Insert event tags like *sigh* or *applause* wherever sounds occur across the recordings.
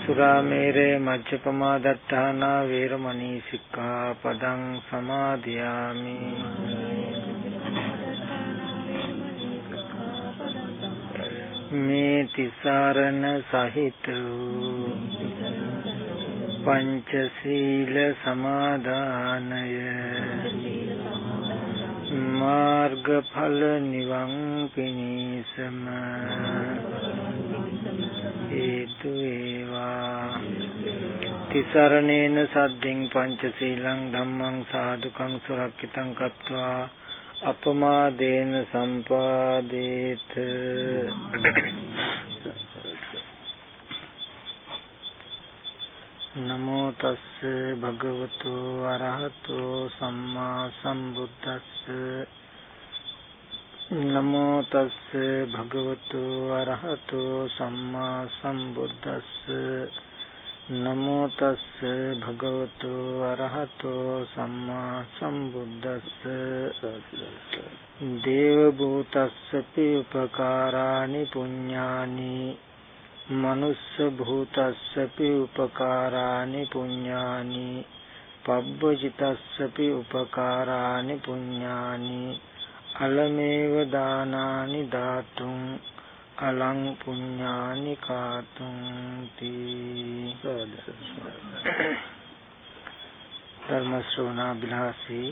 සුරාමේරේ මජ්ජපමා දත්තානා වේරමණී සික්ඛාපදං සමාදියාමි. මේ තිසරණ සහිත පංචශීල සමාදානය. මාර්ගඵල නිවන් පිණිසම. හේතු වේවා. තිසරණේන සද්දින් පංචශීලං ධම්මං සාදුකං සුරක්ෂිතං කତ୍වා. අපමාදේන සම්පාදේත. නමෝ තස්ස භගවතු අරහතෝ සම්මා සම්බුද්දස්ස. නමෝ තස්ස භගවතු අරහතෝ සම්මා සම්බුද්දස්ස. නමෝ තස්ස භගවතු අරහතෝ සම්මා සම්බුද්දස්ස. දේව භූතස්සපි උපකාරානි පුඤ්ඤානි. මනුස්ස භූතස්සපි උපකාරානි පුඤ්ඤානි. පබ්බජිතස්සපි උපකාරානි පුඤ්ඤානි. අලමේව දානානි ධාතුං අලං පුඤ්ඤානි කාතුං තී ධර්ම ශ්‍රවණා බිලාසී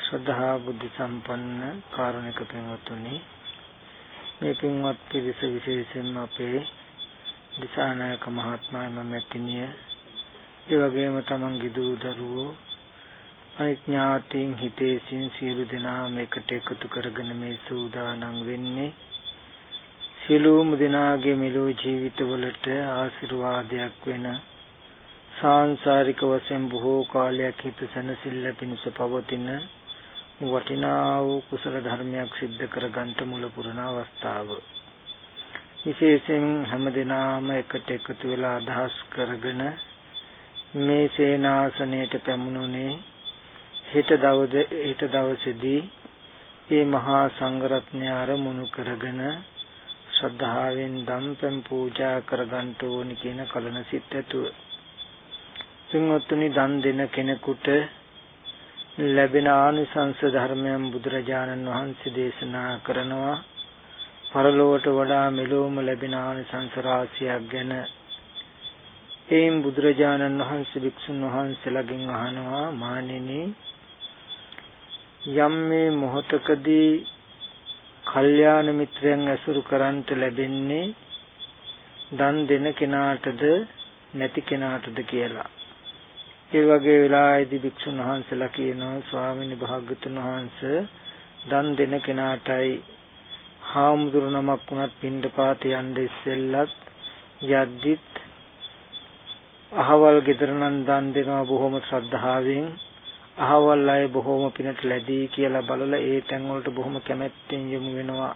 ශ්‍රද්ධා බුද්ධ සම්පන්න කාරුණික පින්වත්නි මේ පින්වත් පිරිස විශේෂයෙන්ම අපේ දිසානායක මහත්මයා මමැතිනිය ඒ වගේම තමන්ගේ දූ දරුවෝ අනිඥාතීන් හිතේසින් සියලු දෙනාම එකට එකතු කරගෙන මේ සූදානම් වෙන්නේ සියලුම දෙනාගේ මෙලෝ ජීවිතවලට ආශිර්වාදයක් වෙන සාංශාරික වශයෙන් බොහෝ කාලයක් හිත සැනසෙල්ල පිණිස පවතින වටිනා වූ කුසල ධර්මයක් සිද්ධ කරගන්න මුල පුරන අවස්ථාව. විශේෂයෙන් හැමදෙනාම එකට එකතු වෙලා අදහස් කරගෙන මේ සේනාසනයට පැමුණුනේ හෙට දවසේ හෙට දවසේදී මේ මහා සංඝරත්නය අරමුණු කරගෙන ශ්‍රද්ධාවෙන් දම්පැන් පූජා කරගන්න ඕනි කියන කලන සිත් ඇතුව. පින්වත්නි දන් දෙන කෙනෙකුට ලැබෙන ආනිසංස ධර්මයන් බුදුරජාණන් වහන්සේ දේශනා කරනවා. පරලෝවට වඩා මෙලොවම ලැබෙන ආනිසංස රාශියක් ගැන එයින් බුදුරජාණන් වහන්සේ වික්ෂුන් වහන්සේලාගෙන් අහනවා මානෙනි යම් මේ මොහතකදී කල්යාණ මිත්‍රයන් ඇසුරු කරන්ට ලැබෙන්නේ දන් දෙන කෙනාටද නැති කෙනාටද කියලා. ඒ වගේ වෙලාවේදී භික්ෂුන් වහන්සේලා කියනවා ස්වාමීන් වහන්සේ වහන්සේ දන් දෙන කෙනාටයි හාමුදුරු නමක් වුණත් පින්ඩපාත යන්න ඉස්සෙල්ලත් යද්දිත් අහවල් ගෙදර නම් දන් දෙනවා බොහොම ශ්‍රද්ධාවෙන් අහවල් අය බොහොම පිනට ලැබී කියලා බලලා ඒ තැන් වලට බොහොම කැමැත්තෙන් යොමු වෙනවා.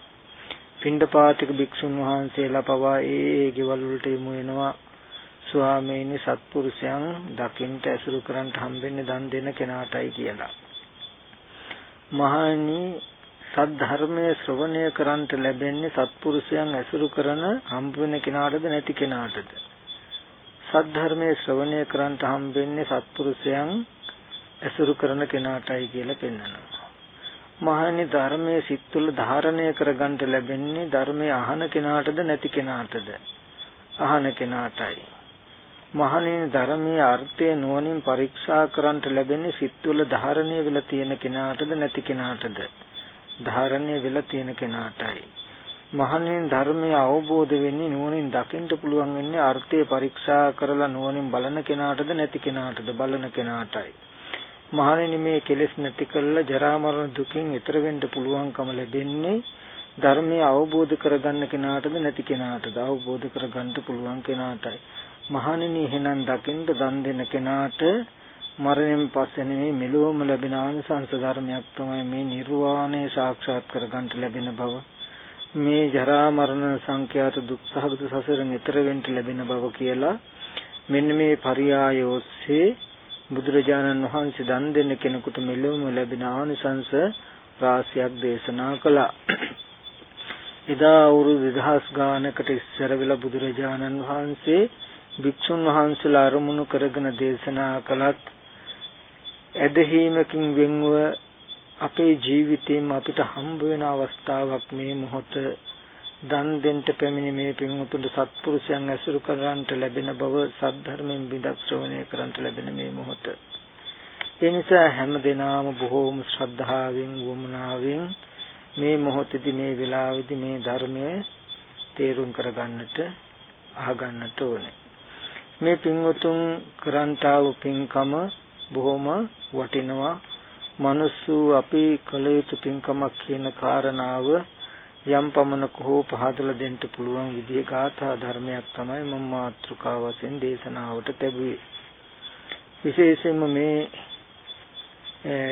පින්ඩපාතික භික්ෂුන් වහන්සේලා පවා ඒ ඒ ගෙවල් වලට යොමු වෙනවා. ස්වාමීනි සත්පුරුෂයන් දකින්ට ඇසුරු කරන්ට හම්බෙන්නේ දන් දෙන කෙනාටයි කියලා. මහණනි සද්ධර්මයේ ශ්‍රවණය කරන්ට ලැබෙන්නේ සත්පුරුෂයන් ඇසුරු කරන හම්බ වෙන කෙනාටද නැති කෙනාටද? සද්ධර්මයේ ශ්‍රවණය කරන්ට හම්බෙන්නේ සත්පුරුෂයන් ඇසුරු කරන කෙනාටයි කියලා පෙන්වනවා. මහණනි ධර්මයේ සිත් තුළ ධාරණය කරගන්න ලැබෙන්නේ ධර්මයේ අහන කෙනාටද නැති කෙනාටද? අහන කෙනාටයි. මහණනි ධර්මයේ අර්ථය නුවණින් පරීක්ෂා කරන්ට ලැබෙන්නේ සිත් තුළ ධාරණය වෙලා තියෙන කෙනාටද නැති කෙනාටද? ධාරණය වෙලා තියෙන කෙනාටයි. මහණෙනි ධර්මය අවබෝධ වෙන්නේ නුවණින් දකින්න පුළුවන් වෙන්නේ අර්ථය පරීක්ෂා කරලා නුවණින් බලන කෙනාටද නැති කෙනාටද බලන කෙනාටයි. මහණෙනි මේ කෙලෙස් නැති කරලා ජරා මරණ දුකින් ඈතර වෙන්න පුළුවන්කම ලැබෙන්නේ ධර්මය අවබෝධ කරගන්න කෙනාටද නැති කෙනාටද අවබෝධ කරගන්න පුළුවන් කෙනාටයි මහණෙනි එහෙනම් දකින්න දන් දෙන කෙනාට මරණයෙන් පස්සේ නෙමෙයි මෙලොවම ලැබෙන ආනිසංස ධර්මයක් තමයි මේ නිර්වාණය සාක්ෂාත් කරගන්න ලැබෙන බව. මේ ජරා මරණ සංඛ්‍යාත දුක්සහගත සසරෙන් ඈතර වෙන්න ලැබෙන බව කියලා මෙන්න මේ පරියාය ඔස්සේ බුදුරජාණන් වහන්සේ දන් දෙන්න කෙනෙකුට මෙලොවම ලැබෙන ආනිසංස රාශියක් දේශනා කළා. එදා අවුරුදු 2000 ගානකට ඉස්සර වෙලා බුදුරජාණන් වහන්සේ භික්ෂුන් වහන්සේලා අරමුණු කරගෙන දේශනා කළත් ඇදහිීමකින් වෙන්ව අපේ ජීවිතේම අපිට හම්බ වෙන අවස්ථාවක් මේ මොහොත දන් දෙන්න පැමිණි මේ පින්වතුන්ට සත්පුරුෂයන් ඇසුරු කරන්ට ලැබෙන බව සද්ධර්මයෙන් බිඳක් ශ්‍රවණය කරන්ට ලැබෙන මේ මොහොත. ඒ නිසා හැම දිනාම බොහෝම ශ්‍රද්ධාවෙන් වමනාවෙන් මේ මොහොතේදී මේ වෙලාවේදී මේ ධර්මය තේරුම් කරගන්නට අහගන්නට ඕනේ. මේ පින්වතුන් කරන්තාව පින්කම බොහොම වටිනවා. මනුස්සු අපි කළ යුතු පින්කමක් කියන කාරණාව යම් පමණක හෝ පහදලා දෙන්න පුළුවන් විදිහේ ගාථා ධර්මයක් තමයි මම මාතෘකාව වශයෙන් දේශනාවට ලැබුවේ විශේෂයෙන්ම මේ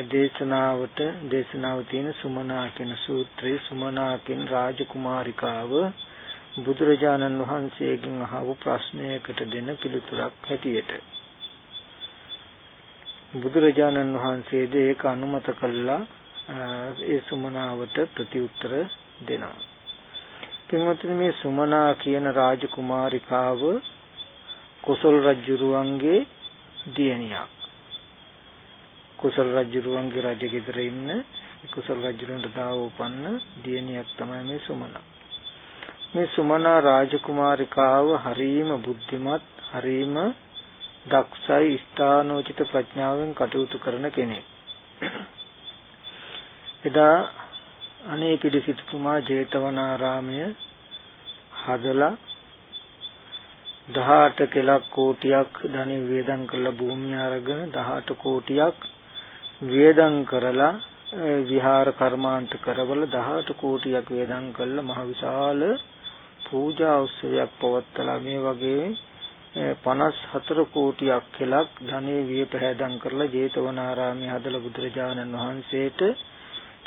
දේශනාවට දේශනාව තියෙන සුමනා කියන සූත්‍රයේ සුමනා කියන රාජකුමාරිකාව බුදුරජාණන් වහන්සේගෙන් අහපු ප්‍රශ්නයකට දෙන පිළිතුරක් හැටියට. බුදුරජාණන් වහන්සේද ඒක අනුමත කළා ඒ සුමනාවට ප්‍රතිඋත්තර දෙනවා. පින්වත්නි මේ සුමනා කියන රාජකුමාරිකාව කුසල් රජුරුවන්ගේ දියණියක්. කුසල් රජුරුවන්ගේ රජගෙදර ඉන්න කුසල් රජුරුවන්ට දාව උපන්න දියණියක් තමයි මේ සුමනා. මේ සුමනා රාජකුමාරිකාව හරීම බුද්ධිමත් හරීම දක්ෂයි ස්ථානෝචිත ප්‍රඥාවෙන් කටයුතු කරන කෙනෙක්. එදා අනේ පිළිසිතුමා ජේතවනාරාමය හදලා 18 කෙලක් කෝටියක් ධනෙ වේදම් කරලා භූමිය අරගෙන 18 කෝටියක් වේදම් කරලා විහාර කර්මාන්ත කරවල 18 කෝටියක් වේදම් කළා මහ විශාල පූජා උත්සවයක් පවත්වලා මේ වගේ 54 කෝටියක් කෙලක් ධනෙ විය පැහැදම් කරලා ජේතවනාරාමයේ හදලා බුදුරජාණන් වහන්සේට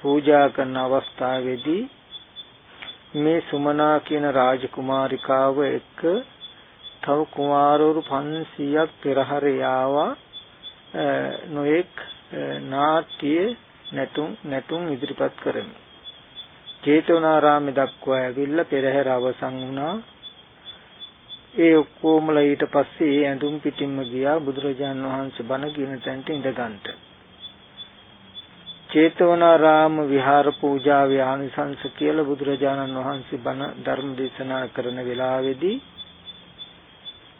පූජා කරන අවස්ථාවේදී මේ සුමනා කියන රාජකුමාරිකාව එක්ක තව කුමාරවරු 500ක් පෙරහැර යාවා නොඑක් නාට්‍ය නැටුම් නැටුම් ඉදිරිපත් කරමි. ජේතවනාරාමේ දක්වා ඇවිල්ලා පෙරහැර අවසන් වුණා. ඒ ඔක්කොමලා ඊට පස්සේ ඒ ඇඳුම් පිටින්ම ගියා බුදුරජාන් වහන්සේ බණ කියන තැනට ඉඳගන්ට. චේතවනාරාම විහාර පූජාවේ ආනිසංස කියලා බුදුරජාණන් වහන්සේ බණ ධර්ම දේශනා කරන වෙලාවේදී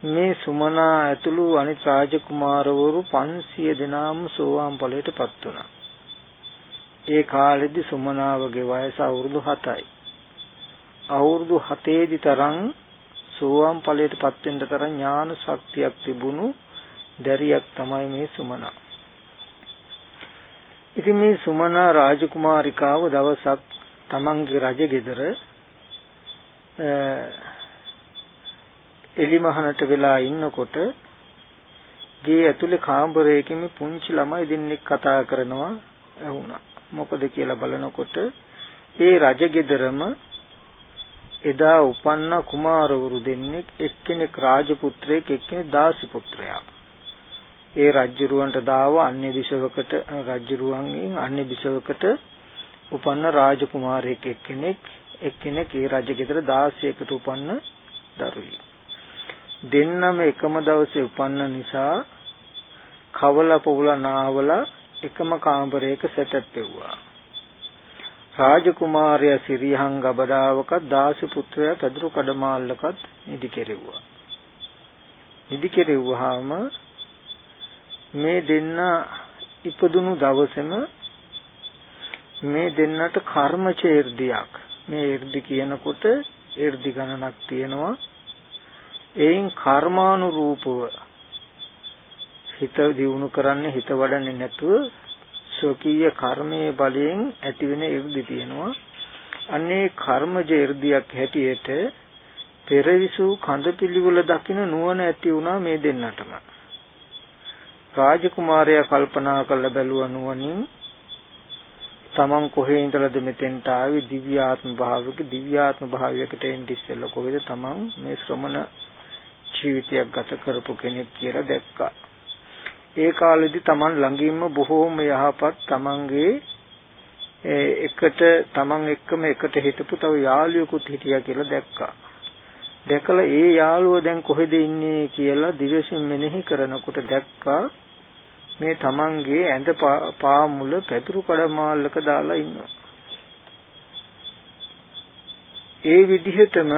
මේ සුමනා ඇතුළු අනිත් රාජකුමාරවරු 500 දෙනාම සෝවාන් ඵලයටපත් වුණා. ඒ කාලෙදි සුමනාවගේ වයස අවුරුදු 7යි. අවුරුදු 7 තරම් සෝවාන් ඵලයට පත් වෙන්න තරම් ඥාන ශක්තියක් තිබුණු දැරියක් තමයි මේ සුමනා. ඉතින් මේ සුමනා රාජකුමාරිකාව දවසක් තමන්ගේ රජගෙදර එලිමහනට වෙලා ඉන්නකොට ගේ ඇතුලේ කාමරයකින් පුංචි ළමයි දෙන්නෙක් කතා කරනවා ඇහුණා. මොකද කියලා බලනකොට ඒ රජගෙදරම එදා උපන්න කුමාරවරු දෙන්නෙක් එක්කෙනෙක් රාජපුත්‍රයෙක් එක්කෙනෙක් දාසි පුත්‍රයා. ඒ රජ්ජුරුවන්ට දාව අන්‍ය දිශවකට රජ්ජුරුවන්ගෙන් අන්‍ය දිශවකට උපන්න රාජකුමාරයෙක් එක්කෙනෙක් එක්කෙනෙක් ඒ රජගෙදර 16කට උපන්න දරුවෙක්. දෙන්නම එකම දවසේ උපන්න නිසා කවල පොවුල නාවල එකම කාමරයක සැතැප්පෙව්වා. රාජකුමාරයා සිරියහන් ගබඩාවකත් දාසි පුත්‍රයා පැදුරු කඩමාල්ලකත් නිදි කෙරෙව්වා. නිදි කෙරෙව්වහම මේ දෙන්න ඉපදුණු දවසේම මේ දෙන්නට කර්මච irdiyak මේ irdi කියනකොට irdi ගණනක් තියෙනවා. එයින් කර්මානුරූපව හිත දියුණු කරන්නේ හිත වඩන්නේ නැතුව ස්වකීය කර්මයේ බලයෙන් ඇතිවෙන irdi තියෙනවා. අන්නේ කර්මජ irdiyak හැටියට පෙරවිසු කඳ පිළිවෙල දකින්න නුවණ ඇති වුණා මේ දෙන්නටම. රාජකුමාරයා කල්පනා කළ බැලුව නුවණින් තමන් කොහේ ඉඳලාද මෙතෙන්ට ආවේ දිව්‍යාත්ම භාවයක දිව්‍යාත්ම භාවයකට එන්නේ ඉස්සෙල්ලා කොහෙද තමන් මේ ශ්‍රමණ ජීවිතයක් ගත කරපු කෙනෙක් කියලා දැක්කා. ඒ කාලෙදි තමන් ළඟින්ම බොහෝම යහපත් තමන්ගේ එකට තමන් එක්කම එකට හිටපු තව යාළුවෙකුත් හිටියා කියලා දැක්කා. දැකලා ඒ යාළුව දැන් කොහෙද ඉන්නේ කියලා දිවසින් මෙනෙහි කරනකොට දැක්කා මේ තමන්ගේ ඇඳ පා මුල පැතුරු කඩමාල්ලක දාලා ඉන්නවා. ඒ විදිහටම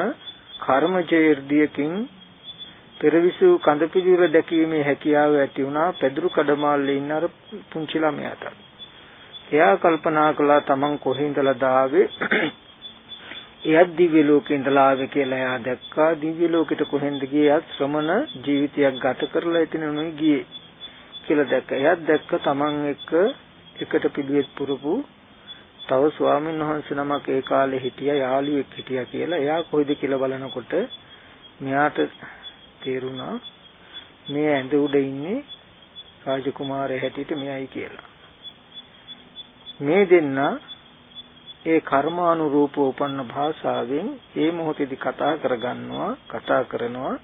කර්මජයර්ධියකින් පෙරවිසු කඳ පිළිවෙල දැකීමේ හැකියාව ඇති වුණා පැදුරු කඩමාල්ලේ ඉන්න අර පුංචි ළමයාට. එයා කල්පනා කළා තමන් කොහේ ඉඳලා දාවේ *clears throat* එයත් දිව්‍ය ලෝකේ ඉඳලා ආවේ කියලා එයා දැක්කා දිව්‍ය ලෝකෙට කොහෙන්ද ගියත් ශ්‍රමණ ජීවිතයක් ගත කරලා එතන නෙවෙයි ගියේ කියලා දැක්ක. එයාත් දැක්ක තමන් එක්ක එකට පිළිවෙත් පුරපු තව ස්වාමීන් වහන්සේ නමක් ඒ කාලේ හිටියා යාළුවෙක් හිටියා කියලා. එයා කොයිද කියලා බලනකොට මෙයාට තේරුණා මේ ඇඳ උඩ ඉන්නේ රාජකුමාරය හැටියට මෙයයි කියලා. මේ දෙන්නා ඒ කර්මානුරූපව උපන්න භාෂාවෙන් ඒ මොහොතේදී කතා කරගන්නවා කතා කරනවා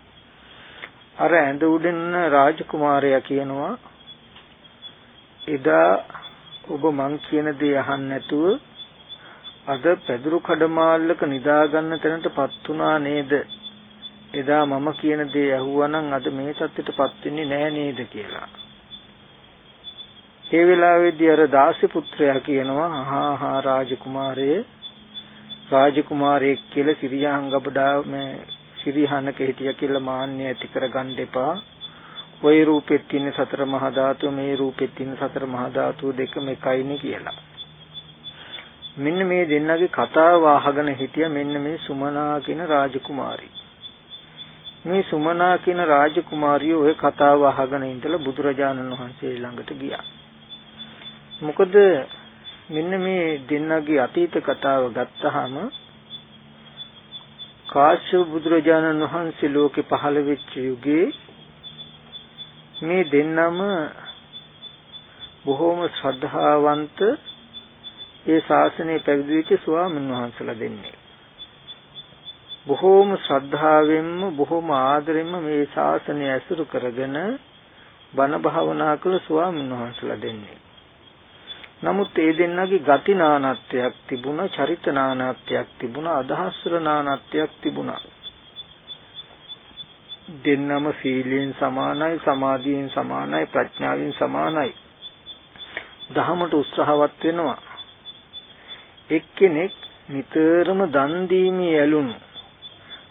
අර ඇඳ උඩින් රාජකුමාරයා කියනවා එදා ඔබ මං කියන දේ අහන්න නැතුව අද පැදුරු කඩමාල්ලක නිදා ගන්න තැනටපත් වුණා නේද? එදා මම කියන දේ ඇහුවනම් අද මේ තත්ත්වයටපත් වෙන්නේ නෑ නේද කියලා. ඒ වෙලාවේදී අර දාසි පුත්‍රයා කියනවා හා හා රාජකුමාරයේ. රාජකුමාරයෙක් කියලා සිරියාන් ගබඩා මේ සිරිහනක හිටිය කියලා මාන්නය ඇති කරගන්න එපා. ওই රූපෙත් තියෙන සතර මහා ධාතු මේ රූපෙත් තියෙන සතර මහා ධාතු දෙකම එකයිනේ කියලා. මෙන්න මේ දෙන්නගේ කතාව අහගෙන හිටිය මෙන්න මේ සුමනා කියන රාජකුමාරී. මේ සුමනා කියන රාජකුමාරිය ওই කතාව අහගෙන ඉඳලා බුදුරජාණන් වහන්සේ ළඟට ගියා. මොකද මෙන්න මේ දෙන්නගේ අතීත කතාව ගත්තාම කාශ්‍යප බුදුරජාණන් වහන්සේ ලෝකේ පහළ වෙච්ච යුගයේ මේ දෙන්නම බොහෝම ශ්‍රද්ධාවන්ත ඒ ශාසනය පැවිදි වෙච්ච ස්වාමීන් වහන්සේලා දෙන්නේ. බොහෝම ශ්‍රද්ධාවෙන්ම බොහෝම ආදරෙන්ම මේ ශාසනය ඇසුරු කරගෙන බණ භාවනා කළ ස්වාමීන් වහන්සේලා දෙන්නේ. නමුත් ඒ දෙන්නගේ ගති නානත්වයක් තිබුණා, චරිත නානත්වයක් තිබුණා, අදහස් වල නානත්වයක් තිබුණා. දෙන්නම සීලයෙන් සමානයි, සමාධියෙන් සමානයි, ප්‍රඥාවෙන් සමානයි. දහමට උත්සාහවත් වෙනවා. එක්කෙනෙක් නිතරම දන් දීමේ ඇලුණු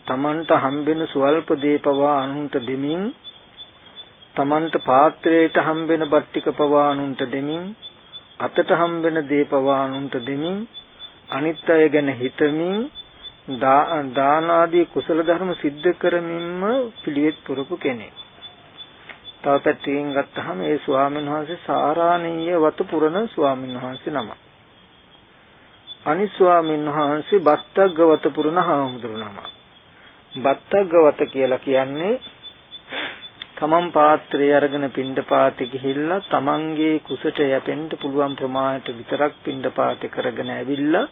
තමන්ට හම්බෙන සුවල්ප දීපවා අනුන්ට දෙමින් තමන්ට පාත්‍රයට හම්බෙන බට්ටික පවා අනුන්ට දෙමින් අතට හම්බෙන දේ පවානුන්ට දෙමින් අනිත් අය ගැන හිතමින් දාන ආදී කුසල ධර්ම સિદ્ધ කරමින්ම පිළිවෙත් පුරපු කෙනෙක්. තව පැත්තකින් ගත්තහම ඒ ස්වාමීන් වහන්සේ සාරාණීය වත පුරන ස්වාමීන් වහන්සේ නම. අනිත් ස්වාමීන් වහන්සේ බත්තග්ගවත පුරන හාමුදුරු නම. බත්තග්ගවත කියලා කියන්නේ තමන් පාත්‍රය අරගෙන පින්ඩපාතේ ගිහිල්ලා තමන්ගේ කුසට යැපෙන්න පුළුවන් ප්‍රමාණයට විතරක් පින්ඩපාතේ කරගෙන ඇවිල්ලා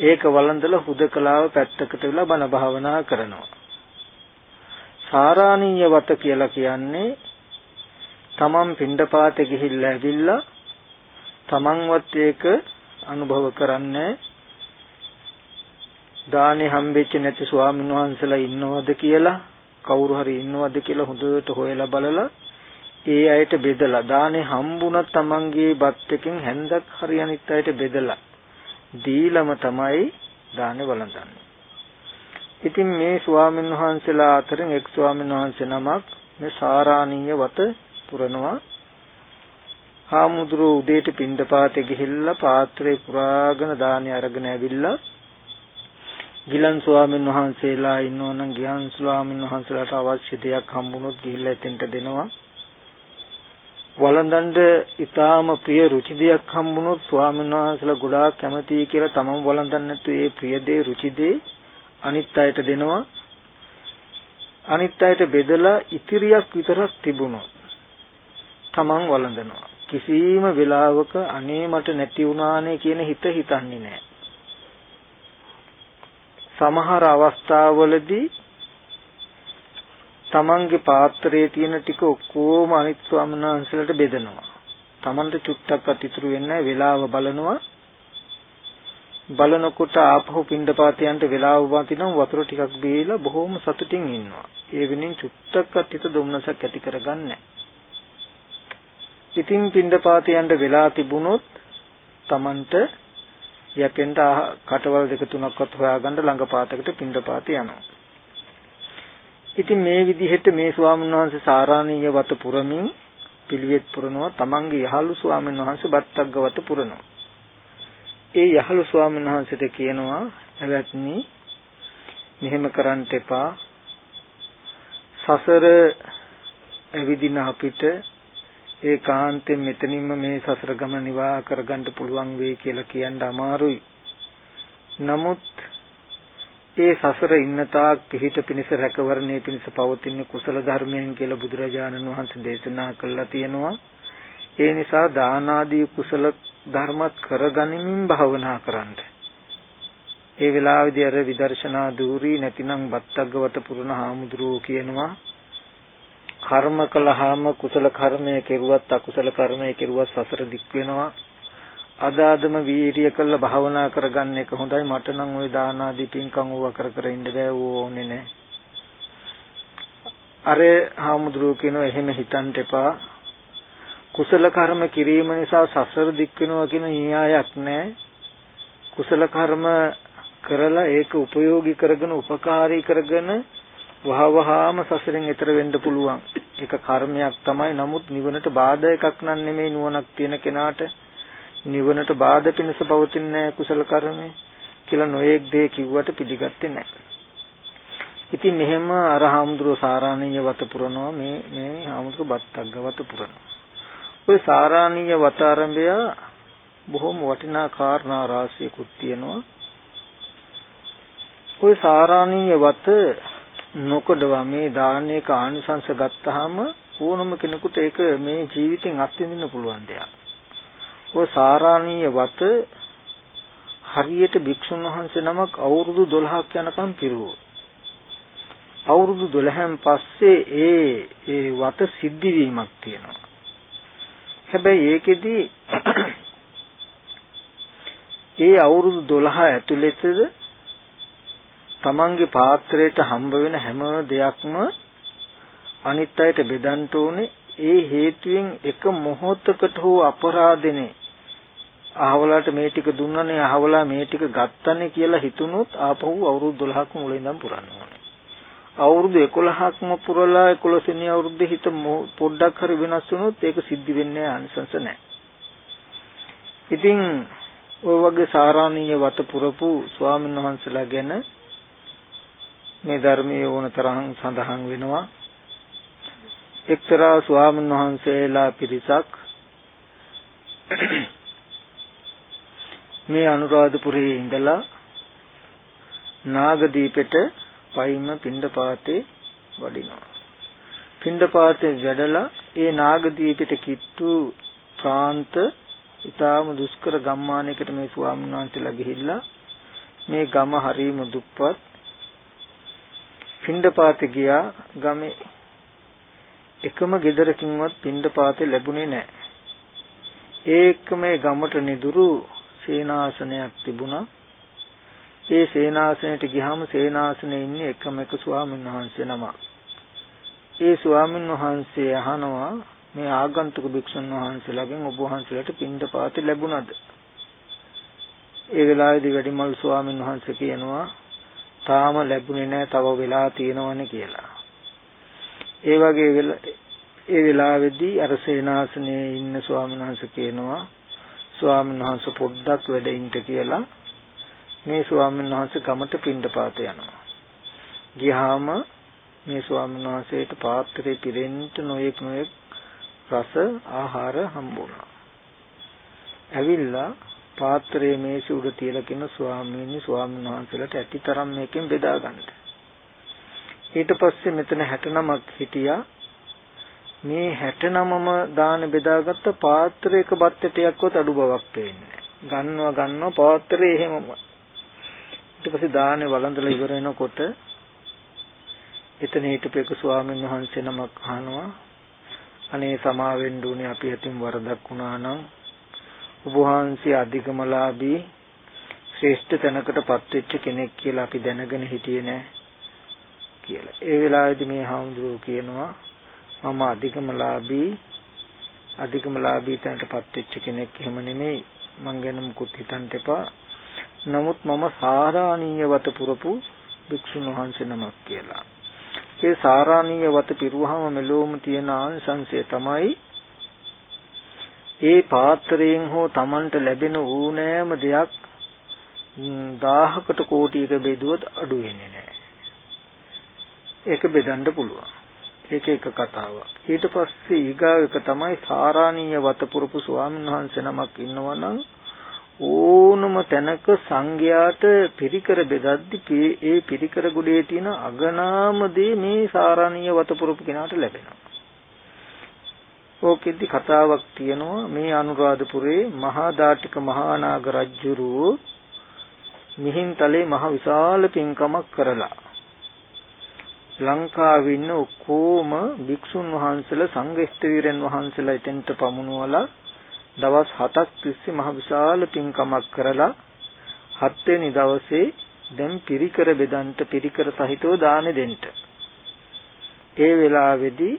ඒක වළඳලා හුදකලාව පැත්තකට වෙලා බණ භාවනා කරනවා. සාරාණීය වත කියලා කියන්නේ තමන් පින්ඩපාතේ ගිහිල්ලා ඇවිල්ලා තමන්වත් ඒක අනුභව කරන්නේ දානේ හම්බෙච්ච නැති ස්වාමීන් වහන්සේලා ඉන්නවද කියලා කවුරු හරි ඉන්නවද කියලා හොඳට හොයලා බලලා ඒ අයට බෙදලා දානේ හම්බුණත් Tamanගේ බත් එකෙන් හැන්දක් හරි අනිත් අයට බෙදලා දීලම තමයි දානේ වළඳන්නේ. ඉතින් මේ ස්වාමීන් වහන්සේලා අතරින් එක් ස්වාමීන් වහන්සේ නමක් මේ සාරාණීය වත පුරනවා. හාමුදුරුවෝ උදේට පින්දපාතේ ගිහිල්ලා පාත්‍රේ පුරාගෙන දානේ අරගෙන ඇවිල්ලා ගිලන් ස්වාමීන් වහන්සේලා ඉන්නවනම් ගියන් ස්වාමීන් වහන්සේලාට අවශ්‍ය දෙයක් හම්බුනොත් ගිහිල්ලා එතෙන්ට දෙනවා. වළඳන්ඩ ඊටාම ප්‍රිය රුචි දෙයක් හම්බුනොත් ස්වාමීන් වහන්සේලා ගොඩාක් කැමතියි කියලා තමන් වළඳන්නේ නැතු ඒ ප්‍රිය දේ රුචි දේ අනිත් අයට දෙනවා. අනිත් අයට බෙදලා ඉතිරියක් විතරක් තිබුණොත් තමන් වළඳනවා. කිසිම වෙලාවක අනේ මට නැති වුණානේ කියන හිත හිතන්නේ නැහැ. සමහර අවස්ථාවලදී තමන්ගේ පාත්‍රයේ තියෙන ටික ඔක්කොම අනිත් ස්වාමීන් වහන්සේලාට බෙදනවා. තමන්ට චුට්ටක්වත් ඉතුරු වෙන්නේ වෙලාව බලනවා. බලනකොට ආපහු පින්ඩපාතයන්ට වෙලාව වතිනම් වතුර ටිකක් බීලා බොහොම සතුටින් ඉන්නවා. ඒ වෙනින් චුට්ටක්වත් හිත දුම්නසක් ඇති කරගන්නේ ඉතින් පින්ඩපාතයන්ට වෙලා තිබුණොත් තමන්ට යකෙන්ට කටවල් දෙක තුනක්වත් හොයාගන්න ළඟපාතකට පින්ඩපාත යනවා. ඉතින් මේ විදිහට මේ ස්වාමීන් වහන්සේ සාරාණීය වත පුරමින් පිළිවෙත් පුරනවා තමන්ගේ යහළු ස්වාමීන් වහන්සේ බත්තග්ග වත පුරනවා. ඒ යහළු ස්වාමීන් වහන්සේට කියනවා එවත්නි මෙහෙම කරන්න එපා. සසර ඇවිදින අපිට ඒකාන්තයෙන් මෙතනින්ම මේ සසර ගමන නිවා කරගන්න පුළුවන් වෙයි කියලා කියන්න අමාරුයි. නමුත් ඒ සසර ඉන්න තාක් පිහිට පිණිස රැකවරණය පිණිස පවතින කුසල ධර්මයන් කියලා බුදුරජාණන් වහන්සේ දේශනා කළා තියෙනවා. ඒ නිසා දාන ආදී කුසල ධර්මත් කරගනිමින් භාවනා කරන්න. ඒ වෙලාවේදී අර විදර්ශනා දූරී නැතිනම් බත්තග්ගවත පුරුණ හාමුදුරුවෝ කියනවා කර්ම කළාම කුසල කර්මය කෙරුවත් අකුසල කර්මය කෙරුවත් සසර දික් වෙනවා අද අදම වීරිය කළ භාවනා කරගන්න එක හොඳයි. මට නම් ওই දාන ආදී පින්කම් ඕවා කර කර ඉන්න බෑ. ඕනේ නෑ. අර හාමුදුරුවෝ කියනවා එහෙම හිතන්න එපා. කුසල කර්ම කිරීම නිසා සසර දික් වෙනවා කියන න්‍යායක් නෑ. කුසල කර්ම කරලා ඒක උපයෝගී කරගෙන උපකාරී කරගෙන වහවහාම සසරෙන් එතර වෙන්න පුළුවන්. ඒක කර්මයක් තමයි. නමුත් නිවනට බාධා එකක් නන් නෙමෙයි නුවණක් තියෙන කෙනාට. නිවනට බාධා පිණිස පවතින කුසල කර්මය කියලා නොයෙක් දේ කිව්වට පිළිගත්තේ නැහැ. ඉතින් මෙහෙම අර හාමුදුරුවෝ සාරාණීය වත පුරනවා මේ මේ හාමුදුරුවෝ බත්තග්ග වත පුරනවා. ওই සාරාණීය වත ආරම්භය බොහොම වටිනා කාරණා රාශියකුත් තියෙනවා. ওই සාරාණීය වත නොකඩවා මේ දානයක ආනිසංස ගත්තාම ඕනම කෙනෙකුට ඒක මේ ජීවිතෙන් අත්විඳින්න පුළුවන් දෙයක්. ඔය සාරාණීය වත හරියට භික්ෂුන් වහන්සේ නමක් අවුරුදු 12ක් යනකම් පිරුවෝ. අවුරුදු 12න් පස්සේ ඒ ඒ වත සිද්ධ වීමක් තියෙනවා. හැබැයි ඒකෙදි ඒ අවුරුදු 12 ඇතුළතද තමන්ගේ පාත්‍රයට හම්බ වෙන හැම දෙයක්ම අනිත් අයට බෙදන්න ඕනේ ඒ හේතුවෙන් එක මොහොතකට හෝ අපරාධනේ අහවලාට මේ ටික දුන්නනේ අහවලා මේ ටික ගත්තනේ කියලා හිතුනොත් ආපහු අවුරුදු 12ක් මුල ඉඳන් පුරන්න ඕනේ. අවුරුදු 11ක්ම පුරලා 11 වෙනි අවුරුද්දේ හිත පොඩ්ඩක් හරි වෙනස් වුණොත් ඒක සිද්ධ වෙන්නේ අනිසංස නැහැ. ඉතින් ඔය වගේ සාරාණීය වත පුරපු ස්වාමීන් වහන්සේලා ගැන මේ ධර්මයේ ඕන තරම් සඳහන් වෙනවා. එක්තරා ස්වාමීන් වහන්සේලා පිරිසක් මේ අනුරාධපුරයේ ඉඳලා නාගදීපෙට පයින්ම පින්ඩපාතේ වඩිනවා. පින්ඩපාතේ වැඩලා ඒ නාගදීපෙට කිට්ටු ප්‍රාන්ත ඊටාම දුෂ්කර ගම්මානයකට මේ ස්වාමීන් වහන්සේලා ගිහිල්ලා මේ ගම හරීම දුප්පත් පින්ඩපාතේ ගියා ගමේ එකම ගෙදරකින්වත් පින්ඩපාතේ ලැබුණේ නැහැ. ඒකම ගමට නිදුරු සේනාසනයක් තිබුණා. ඒ සේනාසනයට ගියාම සේනාසනේ ඉන්නේ එකම එක ස්වාමීන් වහන්සේ නමක්. ඒ ස්වාමීන් වහන්සේ අහනවා මේ ආගන්තුක භික්ෂුන් වහන්සේලාගෙන් ඔබ වහන්සේලාට පින්දපාත ලැබුණද? ඒ වෙලාවේදී වැඩිමල් ස්වාමීන් වහන්සේ කියනවා තාම ලැබුණේ නැහැ තව වෙලා තියෙනවනේ කියලා. ඒ වගේ ඒ වෙලාවේදී අර සේනාසනේ ඉන්න ස්වාමීන් වහන්සේ කියනවා ස්වාමීන් වහන්සේ පොඩ්ඩක් වැඩ ඉන්න කියලා මේ ස්වාමීන් වහන්සේ ගමට පින්ඩපාත යනවා. ගියාම මේ ස්වාමීන් වහන්සේට පාත්‍රේ පිරෙන්න නොයෙක් නොයෙක් රස ආහාර හම්බුණා. ඇවිල්ලා පාත්‍රයේ මේසෙ උඩ තියලා කියන ස්වාමීනි ස්වාමීන් වහන්සේලාට ඇතිතරම් මේකෙන් බෙදා ගන්න. ඊට පස්සේ මෙතන 69ක් හිටියා. මේ 69ම දාන බෙදාගත්ත පාත්‍රයක බත්තටයක්වත් අඩු බවක් පේන්නේ ගන්නවා ගන්නවා පාත්‍රේ එහෙමම. ඊට පස්සේ දානේ වළඳලා ඉවර වෙනකොට එතන හිටපු එක ස්වාමීන් වහන්සේ නමක් අහනවා. අනේ සමාවෙන්න උනේ අපි හිතින් වරදක් වුණා නම්. ඔබ වහන්සේ අධිගමලාභී ශ්‍රේෂ්ඨ තැනකටපත් වෙච්ච කෙනෙක් කියලා අපි දැනගෙන හිටියේ නෑ කියලා. ඒ වෙලාවේදී මේ හාමුදුරුවෝ කියනවා මම අධිගමලාභී අධිගමලාභී තැනටපත් වෙච්ච කෙනෙක් එහෙම නෙමෙයි. මං ගැන මුකුත් හිතන්න එපා. නමුත් මම සාරාණීය වත පුරපු භික්ෂුන් වහන්සේ නමක් කියලා. ඒ සාරාණීය වත පිරුවහම මෙලොවම තියෙන ආංශංශය තමයි ඒ පාත්‍රයෙන් හෝ Tamanට ලැබෙන ඕනෑම දෙයක් 1000කට කෝටියක බෙදුවත් අඩු වෙන්නේ නැහැ. ඒක බෙදන්න පුළුවන්. ඒක එක කතාවක්. ඊට පස්සේ ඊගාව එක තමයි සාරාණීය වතපුරපු ස්වාමීන් වහන්සේ නමක් ඉන්නවනම් ඕනම තැනක සංඝයාට පිරිකර බෙදද්දි ඒ පිරිකර ගුඩේ තියෙන අගනාම දේ මේ සාරාණීය වතපුරපු කෙනාට ලැබෙනවා. ඕකෙදි කතාවක් තියෙනවා මේ අනුරාධපුරේ මහා දාටික මහානාග රජුරු මිහින්තලේ මහ විශාල පින්කමක් කරලා ලංකාවේ ඉන්න ඔක්කොම භික්ෂුන් වහන්සේලා සංඝ ස්ථවිරයන් වහන්සේලා එතෙන්ට පමුණුවලා දවස් 7ක් තිස්සේ මහ විශාල පින්කමක් කරලා හත්වෙනි දවසේ දැන් පිරිකර බෙදන්ට පිරිකර සහිතව දාන දෙන්න. ඒ වෙලාවේදී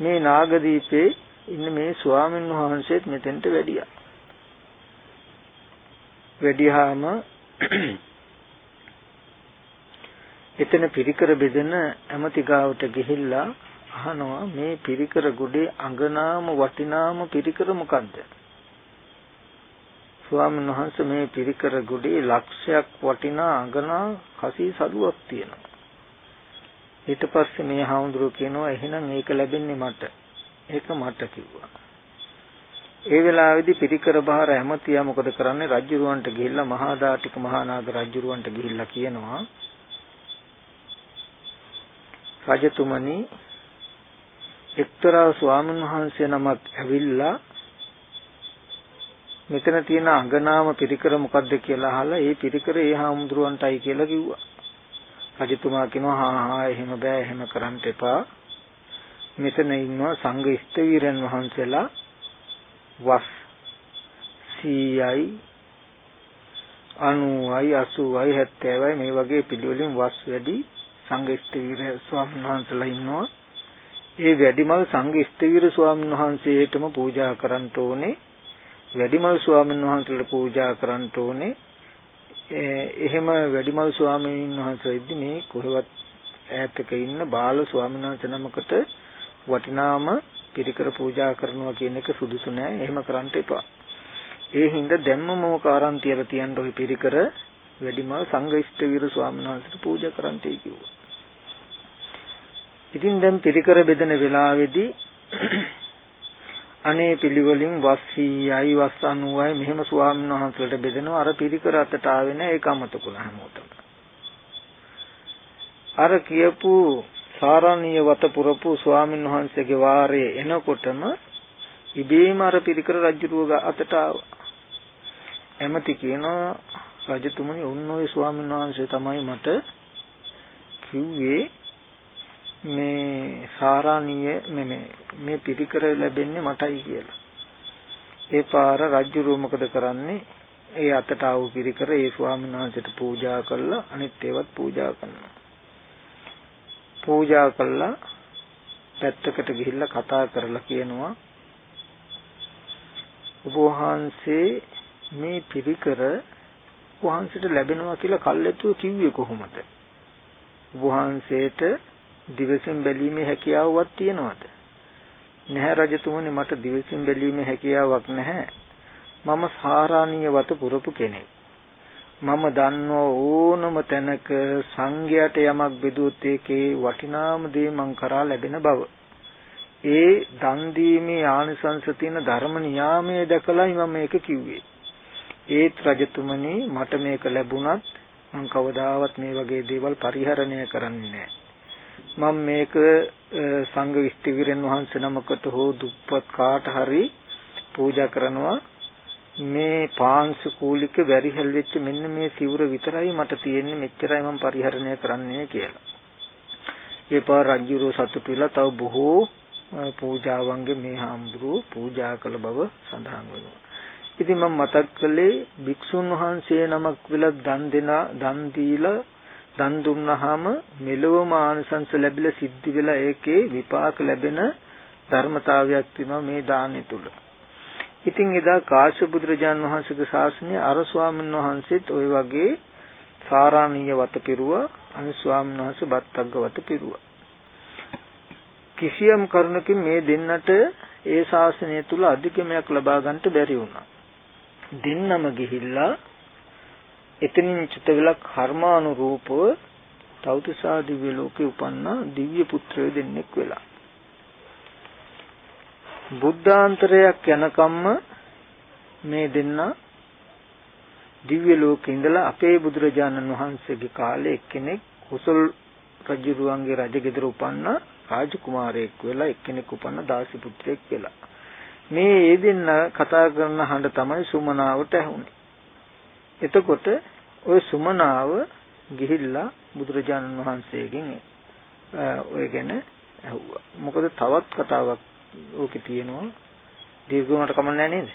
මේ නාගදීපේ ඉන්න මේ ස්වාමීන් වහන්සේත් මෙතෙන්ට වැඩියා. වැඩියාම එතන පිරිකර බෙදෙන ඇමති ගාවට ගිහිල්ලා අහනවා මේ පිරිකර ගොඩේ අඟනාම වටිනාම පිරිකර මොකද්ද? ස්වාමීන් වහන්සේ මේ පිරිකර ගොඩේ ලක්ෂයක් වටිනා අඟනා කසී සලුවක් තියෙනවා. ඊට පස්සේ මේ හාමුදුරුවෝ කියනවා එහෙනම් ඒක ලැබෙන්නේ මට. ඒක මට කිව්වා. ඒ වෙලාවේදී පිරිකර බහර ඇමතියා මොකද කරන්නේ? රජුරවන්ට ගිහිල්ලා මහා දාටික මහානාග රජුරවන්ට ගිහිල්ලා කියනවා රජතුමනි එක්තරා ස්වාමීන් වහන්සේ නමක් ඇවිල්ලා මෙතන තියෙන අඟනාම පිරිකර මොකද්ද කියලා අහලා ඒ පිරිකර ඒ හාමුදුරුවන්ටයි කියලා කිව්වා. රජතුමා කියනවා හා හා එහෙම බෑ එහෙම කරන්න එපා. මෙතන ඉන්නවා සංඝ ස්ථවීරයන් වහන්සේලා වස් 100යි 90යි 80යි 70යි මේ වගේ පිළිවෙලින් වස් වැඩි සංඝ ස්ථවීර ස්වාමීන් වහන්සේලා ඉන්නවා. ඒ වැඩිමල් සංඝ ස්ථවීර ස්වාමීන් වහන්සේටම පූජා කරන්න ඕනේ. වැඩිමල් ස්වාමීන් වහන්සේට පූජා කරන්න ඕනේ. එහෙම වැඩිමල් ස්වාමීන් වහන්සේ ඉදි මේ කොහෙවත් ඈතක ඉන්න බාල ස්වාමීන් වහන්සේ නමකට වටිනාම පිරිකර පූජා කරනවා කියන එක සුදුසු නෑ. එහෙම කරන්න එපා. ඒ හින්දා දැම්ම මොකාරන් තියලා තියන්න ඔය පිරිකර වැඩිමල් සංඝ ඉෂ්ඨ ස්වාමීන් වහන්සේට පූජා කරන්නයි කිව්වා. ඉතින් දැන් පිරිකර බෙදෙන වෙලාවේදී අනේ පිළිවෙලින් වස් 100යි වස් 90යි මෙහෙම ස්වාමීන් වහන්සේලට බෙදෙනවා. අර පිරිකර අතට ආවේ නැහැ ඒක අමතකුණ හැමෝටම. අර කියපු සාරණීය වත පුරපු ස්වාමීන් වහන්සේගේ වාරයේ එනකොටම ඉබේම අර පිරිකර රජුරුව අතට ආවා. එමෙති කියනවා රජතුමනි ඔන්න ඔය ස්වාමීන් වහන්සේ තමයි මට කිව්වේ මේ සාරාණීය මේ මේ පිරිකර ලැබෙන්නේ මටයි කියලා. ඒ පාර රජුරුව මොකද කරන්නේ? ඒ අතට ආව පිරිකර ඒ ස්වාමීන් වහන්සේට පූජා කළා අනිත් ඒවත් පූජා කරනවා. පූජා කළා පැත්තකට ගිහිල්ලා කතා කරලා කියනවා ඔබ වහන්සේ මේ පිරිකර වහන්සේට ලැබෙනවා කියලා කල්ැතුව කිව්වේ කොහොමද? වහන්සේට දිවසින් බැලීමේ හැකියාවක් තියනවද? නැහැ රජතුමනි මට දිවසින් බැලීමේ හැකියාවක් නැහැ. මම සාරාණීය වත පුරපු කෙනෙක්. මම දන්නෝ ඕනම තැනක සංඝයාට යමක් බෙදුවොත් ඒකේ වටිනාම දේ මං කරා ලැබෙන බව. ඒ දන් දීමේ ආනිසංස තියෙන ධර්ම නියාමයේ දැකලායි මම මේක කිව්වේ. ඒත් රජතුමනි මට මේක ලැබුණත් මං කවදාවත් මේ වගේ දේවල් පරිහරණය කරන්නේ නැහැ. මම මේක සංඝ විස්තිවිරෙන් වහන්සේ නමකට හෝ දුප්පත් කාට හරි පූජා කරනවා මේ පාංශ කූලික වැරිහල් වෙච්ච මෙන්න මේ සිවුර විතරයි මට තියෙන්නේ මෙච්චරයි මම පරිහරණය කරන්නේ කියලා. ඒ පාර රජුරෝ සතුටු වෙලා තව බොහෝ පූජාවන්ගේ මේ හාමුදුරුව පූජා කළ බව සඳහන් වෙනවා. ඉතින් මම මතක් කළේ භික්ෂුන් වහන්සේ නමක් වෙලා දන් දෙන දන් දීලා දන් දුන්නාම මෙලොවම ආනිසංස ලැබිලා සිද්ධි වෙලා ඒකේ විපාක ලැබෙන ධර්මතාවයක් තියෙනවා මේ දානෙ තුල. ඉතින් එදා කාශ්‍යප බුදුරජාන් වහන්සේගේ ශාසනය අර ස්වාමීන් වහන්සේත් ওই වගේ සාරාණීය වත පිරුවා අනිත් ස්වාමීන් වහන්සේ බත්තග්ග වත පිරුවා. කිසියම් කරුණකින් මේ දෙන්නට ඒ ශාසනය තුල අධිකමයක් ලබා ගන්නට බැරි වුණා. දෙන්නම ගිහිල්ලා එතනින් චුත වෙලා කර්මානුරූපව තෞතිසා දිව්‍ය ලෝකේ උපන්න දිව්‍ය පුත්‍රයෝ දෙන්නෙක් වෙලා. බුද්ධාන්තරයක් යනකම්ම මේ දෙන්න දිව්‍ය ලෝකේ ඉඳලා අපේ බුදුරජාණන් වහන්සේගේ කාලේ එක්කෙනෙක් කුසල් රජුරුවන්ගේ රජගෙදර උපන්න රාජකුමාරයෙක් වෙලා එක්කෙනෙක් උපන්න දාසි පුත්‍රයෙක් වෙලා. මේ ඒ දෙන්න කතා කරන හඬ තමයි සුමනාවට ඇහුනේ. එතකොට ওই සුමනාව ගිහිල්ලා බුදුරජාණන් වහන්සේගෙන් ඔය ගැන ඇහුවා. මොකද තවත් කතාවක් ඕකේ තියෙනවා. දීර්ඝවට කමන්නේ නේද?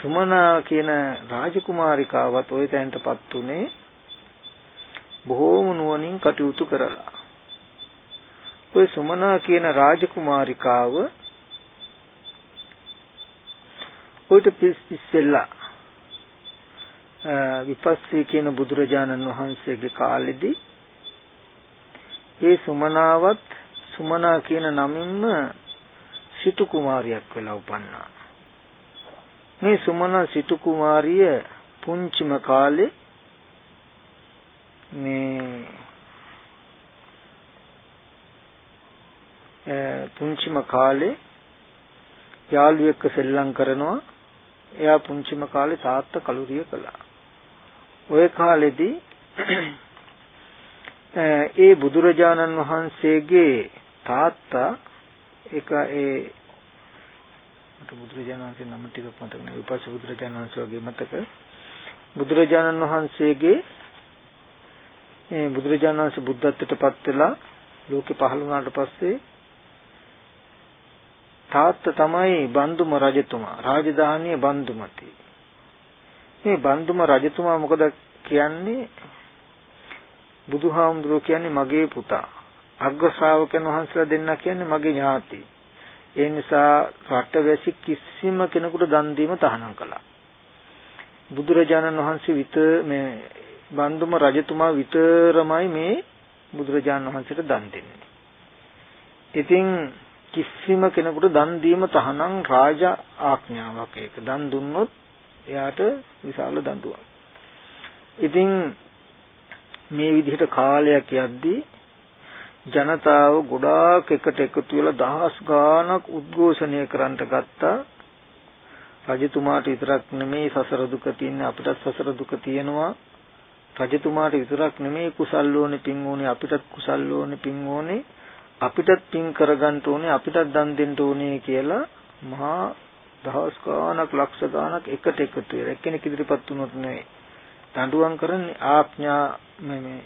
සුමනා කියන රාජකුමාරිකාවත් ওই තැනටපත් උනේ බොහෝම නුවණින් කටයුතු කරලා. ওই සුමනා කියන රාජකුමාරිකාව ඔයිට පිස්සෙල්ලා විපස්සී කියන බුදුරජාණන් වහන්සේගේ කාලෙදී ඒ සුමනාවත් සුමනා කියන නමින්ම සිටු කුමාරියක් වෙලා උපන්නා. මේ සුමනා සිටු කුමාරිය පුංචිම කාලේ මේ පුංචිම කාලේ යාළුවෙක් සෙල්ලම් කරනවා එයා පුංචිම කාලේ තාත්තා කලුරිය කළා. ওই කාලෙදී *clears throat* ඒ බුදුරජාණන් වහන්සේගේ තාත්තා එක ඒ මට බුදුරජාණන් වහන්සේ නම ටිකක් මතක නෑ විපස්ස බුදුරජාණන් වහන්සේගේ මතක බුදුරජාණන් වහන්සේගේ මේ බුදුරජාණන් වහන්සේ බුද්ධත්වයට පත් වෙලා ලෝකෙ පහළ වුණාට පස්සේ තාත්තා තමයි බන්දුම රජතුමා රාජධානිය බන්දුමති මේ බන්දුම රජතුමා මොකද කියන්නේ බුදුහාමුදුරුවෝ කියන්නේ මගේ පුතා අග්‍ර ශ්‍රාවකයන් වහන්සේලා දෙන්න කියන්නේ මගේ ඥාති. ඒ නිසා රටවැසි කිසිම කෙනෙකුට දන් දීම තහනම් කළා. බුදුරජාණන් වහන්සේ විත මේ බන්දුම රජතුමා විතරමයි මේ බුදුරජාණන් වහන්සේට දන් දෙන්නේ. ඉතින් කිසිම කෙනෙකුට දන් දීම තහනම් රාජ ආඥාවක් ඒක. දන් දුන්නොත් එයාට විශාල දඬුවම්. ඉතින් මේ විදිහට කාලයක් යද්දී ජනතාව ගොඩාක් එකට එකතු වෙලා දහස් ගාණක් උද්ඝෝෂණය කරන්නට ගත්තා. රජතුමාට විතරක් නෙමෙයි සසර දුක තියෙන්නේ අපිටත් සසර දුක තියෙනවා. රජතුමාට විතරක් නෙමෙයි කුසල් ඕනේ පින් ඕනේ අපිටත් කුසල් ඕනේ පින් ඕනේ අපිටත් පින් කරගන්න ඕනේ අපිටත් දන් දෙන්න ඕනේ කියලා මහා දහස් ගාණක් ලක්ෂ ගාණක් එකට එකතු වෙලා එක්කෙනෙක් ඉදිරිපත් වුණොත් නෙවෙයි දඬුවම් කරන්නේ ආඥා මේ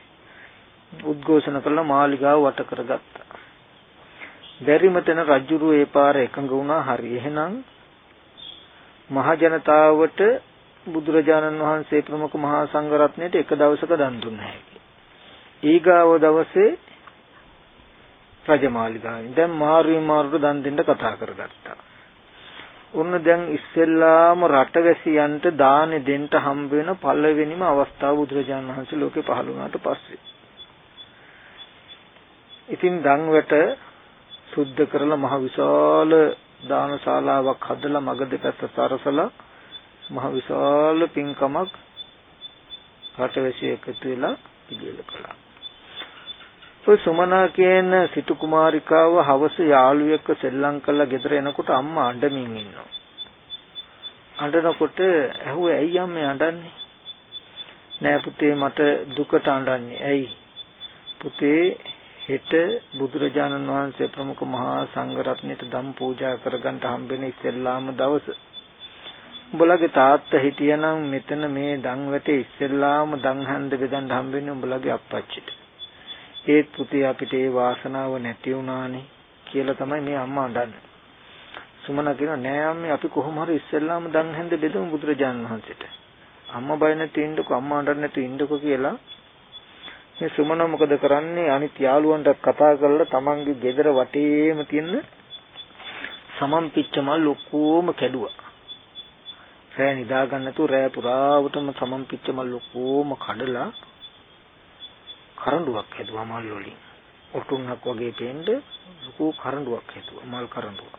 උද්ඝෝෂණ කළා මාලිගාව වට කරගත්තා. බැරිම තැන රජුරු ඒ පාර එකඟ වුණා හරි. එහෙනම් මහ ජනතාවට බුදුරජාණන් වහන්සේ ප්‍රමුඛ මහා සංඝරත්නයට එක දවසක දන් දුන්නා හැකි. ඊගාව දවසේ රජමාලිගාවෙන් දැන් මාරුවේ මාරුට දන් දෙන්න කතා කරගත්තා. උන්න දැන් ඉස්සෙල්ලාම රටවැසියන්ට දානෙ දෙන්න හම්බ වෙන පළවෙනිම අවස්ථාව බුදුරජාණන් වහන්සේ ලෝකේ පහළ වුණාට පස්සේ. ඉතින් දන්වට සුද්ධ කරලා මහ විශාල දානශාලාවක් හදලා මග දෙපැත්ත සරසලා මහ විශාල පින්කමක් රටවැසිය එකතු වෙලා පිළිවෙල කළා. ඔය සුමනා කියන සිටු කුමාරිකාව හවස යාළුවෙක්ව සෙල්ලම් කරලා ගෙදර එනකොට අම්මා අඬමින් ඉන්නවා. අඬනකොට ඇහුවේ ඇයි අම්මේ අඬන්නේ? නෑ පුතේ මට දුකට අඬන්නේ. ඇයි? පුතේ හෙට බුදුරජාණන් වහන්සේ ප්‍රමුඛ මහා සංඝරත්නයට දම් පූජා කරගන්න හම්බෙන ඉස්සෙල්ලාම දවස. උඹලගේ තාත්තා හිටියනම් මෙතන මේ දන් වැටේ ඉස්සෙල්ලාම දන් හන්ද බෙදන්න හම්බෙන්නේ උඹලගේ අප්පච්චිට. ඒත් පුතේ අපිට ඒ වාසනාව නැති වුණානේ කියලා තමයි මේ අම්මා අඬන්නේ. සුමන කියනවා නෑ අම්මේ අපි කොහොම හරි ඉස්සෙල්ලාම දන් හන්ද බෙදමු බුදුරජාණන් වහන්සේට. අම්මා බය නැති ඉන්නකෝ අම්මා අඬන්නේ නැති ඉන්නකෝ කියලා මේ සුමන මොකද කරන්නේ අනිත් යාළුවන්ට කතා කරලා තමන්ගේ ගෙදර වටේම තියෙන සමම් පිච්ච මල් ඔක්කොම කැඩුවා. රෑ නිදා ගන්න නැතුව රෑ පුරාවටම සමම් පිච්ච මල් ඔක්කොම කඩලා කරඬුවක් හැදුවා මල් වලින්. ඔටුන්නක් වගේ පේන්න ලොකු කරඬුවක් හැදුවා මල් කරඬුවක්.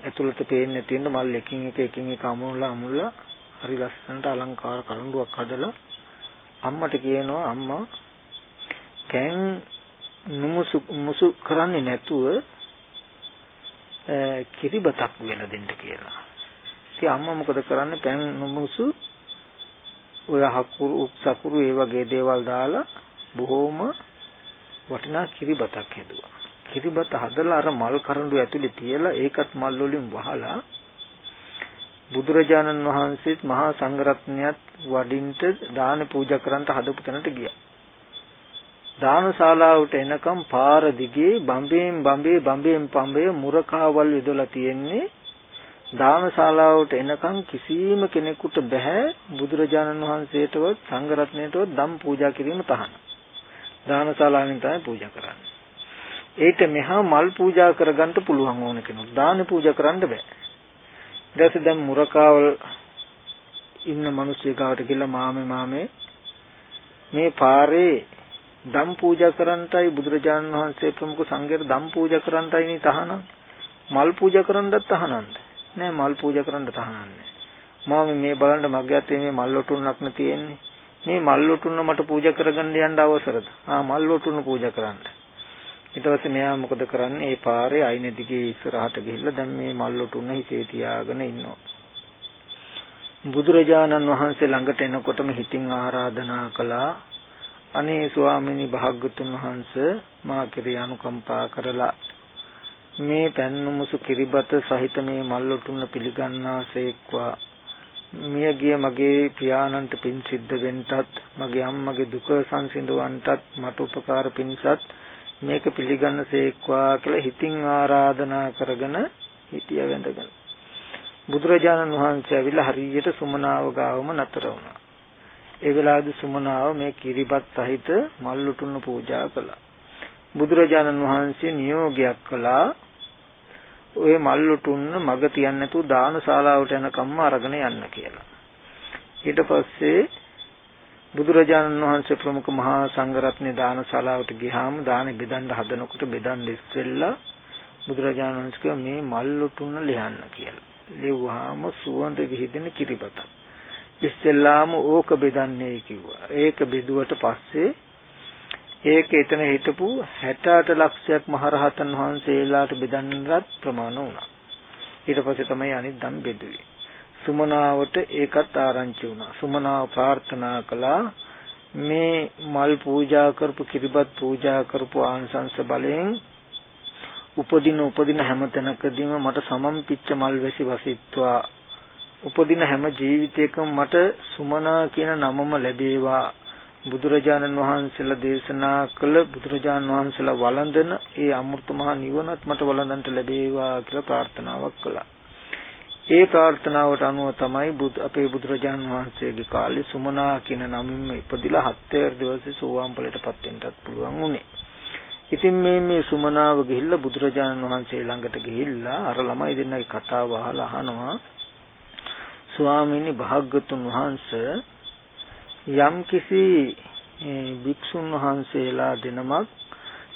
ඇතුළත පේන්නේ තියෙන මල් එකින් එක එකින් එක අමුණලා අමුණලා හරි ලස්සනට අලංකාර කරඬුවක් හදලා අම්මට කියනවා අම්මා කැන් නුමුසු මුසු කරන්නේ නැතුව කිරිබතක් වෙන දෙන්න කියලා. ඉතින් අම්මා මොකද කරන්නේ පෑන් නුමුසු ඔය හකුරු උක්සකුරු ඒ වගේ දේවල් දාලා බොහොම වටිනා කිරිබතක් හැදුවා. කිරිබත හදලා අර මල් කරඬු ඇතුලේ තියලා ඒකත් මල් වලින් වහලා බුදුරජාණන් වහන්සේත් මහා සංඝරත්නයත් වඩින්ට දාන පූජා කරන්ට හදපු තැනට ගියා. දානශාලාවට එනකම් පාර දිගේ බම්බෙන් බම්බේ බම්බෙන් පම්බේ මුරකාවල් යොදලා තියෙන්නේ දානශාලාවට එනකම් කිසිම කෙනෙකුට බෑ බුදුරජාණන් වහන්සේටවත් සංඝරත්නයටවත් දම් පූජා කිරීම තහනම්. දානශාලාවෙන් තමයි පූජා කරන්නේ. ඒට මෙහා මල් පූජා කරගන්න පුළුවන් ඕන කෙනෙක්. දාන පූජා කරන්න බෑ. ඊට දැන් මුරකාවල් ඉන්න මිනිස්සු ගාවට ගිහලා මාමේ මාමේ මේ පාරේ දම් පූජා කරන්ටයි බුදුරජාණන් වහන්සේ ප්‍රමුඛ සංඝයාට දම් පූජා කරන්ටයි නේ තහනම් මල් පූජා කරන්නත් තහනම්ද නෑ මල් පූජා කරන්න තහනම් නෑ මම මේ බලන්න මගේ අතේ මේ මල් ලොටුන්නක් නේ තියෙන්නේ මේ මල් ලොටුන්න මට පූජා කරගන්න යන්න අවසරද ආ මල් ලොටුන්න පූජා කරන්න ඊට පස්සේ මෙයා මොකද කරන්නේ? ඒ පාරේ අයින දිගේ ඉස්සරහට ගිහිල්ලා දැන් මේ මල්ලොටුන්න හිතේ තියාගෙන ඉන්නවා. බුදුරජාණන් වහන්සේ ළඟට එනකොටම හිතින් ආරාධනා කළා අනේ ස්වාමීනි භාග්‍යතුන් වහන්සේ මා කෙරේ අනුකම්පා කරලා මේ පැන්නුමුසු කිරිබත සහිත මේ මල්ලොටුන්න පිළිගන්නාසේක්වා මියගිය මගේ පියාණන්ට පින් සිද්ධ වෙන්නටත් මගේ අම්මගේ දුක සංසිඳවන්නටත් මට උපකාර පිණිසත් මේක පිළිගන්න සේක්වා කියලා හිතින් ආරාධනා කරගෙන හිටිය වැඳගෙන බුදුරජාණන් වහන්සේ ඇවිල්ලා හරියට සුමනාව ගාවම නතර වුණා. ඒ වෙලාවේදී සුමනාව මේ කිරිබත් සහිත මල්ලුටුන්න පූජා කළා. බුදුරජාණන් වහන්සේ නියෝගයක් කළා ඔය මල්ලුටුන්න මග තියන්නේ නැතුව දානශාලාවට යනකම්ම අරගෙන යන්න කියලා. ඊට පස්සේ බුදුරජාණන් වහන්සේ ප්‍රමුඛ මහා සංඝරත්නයේ දානශාලාවට ගියාම දාන බෙදන්න හදනකොට බෙදන්න ඉස්සෙල්ලා බුදුරජාණන් වහන්සේ මේ මල්ලුටුන ලියන්න කියලා. ලිව්වාම සුවඳ විහිදෙන කිරිබතක්. ඉස්සෙල්ලාම ඕක බෙදන්නේ කිව්වා. ඒක බෙදුවට පස්සේ ඒක එතන හිටපු 68 ලක්ෂයක් මහරහතන් වහන්සේලාට බෙදන්නත් ප්‍රමාණ වුණා. ඊට පස්සේ තමයි අනිත් ධම් බෙදුවේ. සුමනාවට ඒකත් ආරංචි වුණා. සුමනාව ප්‍රාර්ථනා කළා මේ මල් පූජා කරපු කිරිබත් පූජා කරපු ආංශංශ බලයෙන් උපදින උපදින හැම තැනකදීම මට සමම් පිච්ච මල් වැසි වසිත්වා උපදින හැම ජීවිතයකම මට සුමනා කියන නමම ලැබේවා බුදුරජාණන් වහන්සේලා දේශනා කළ බුදුරජාණන් වහන්සේලා වළඳන ඒ අමෘත මහ නිවනත් මට වළඳන්ට ලැබේවා කියලා ප්‍රාර්ථනාවක් කළා. ඒ ප්‍රාර්ථනාවට අනුව තමයි බුදු අපේ බුදුරජාණන් වහන්සේගේ කාලේ සුමනා කියන නමින්ම ඉපදිලා හත්වැනි දවසේ සෝවාන් ඵලයටපත් වෙන්නත් පුළුවන් උනේ. ඉතින් මේ මේ සුමනාව ගිහිල්ලා බුදුරජාණන් වහන්සේ ළඟට ගිහිල්ලා අර ළමයි දෙන්නගේ කතාව අහලා අහනවා ස්වාමීනි භාග්‍යතුන් වහන්සේ යම් කිසි භික්ෂුන් වහන්සේලා දෙනමක්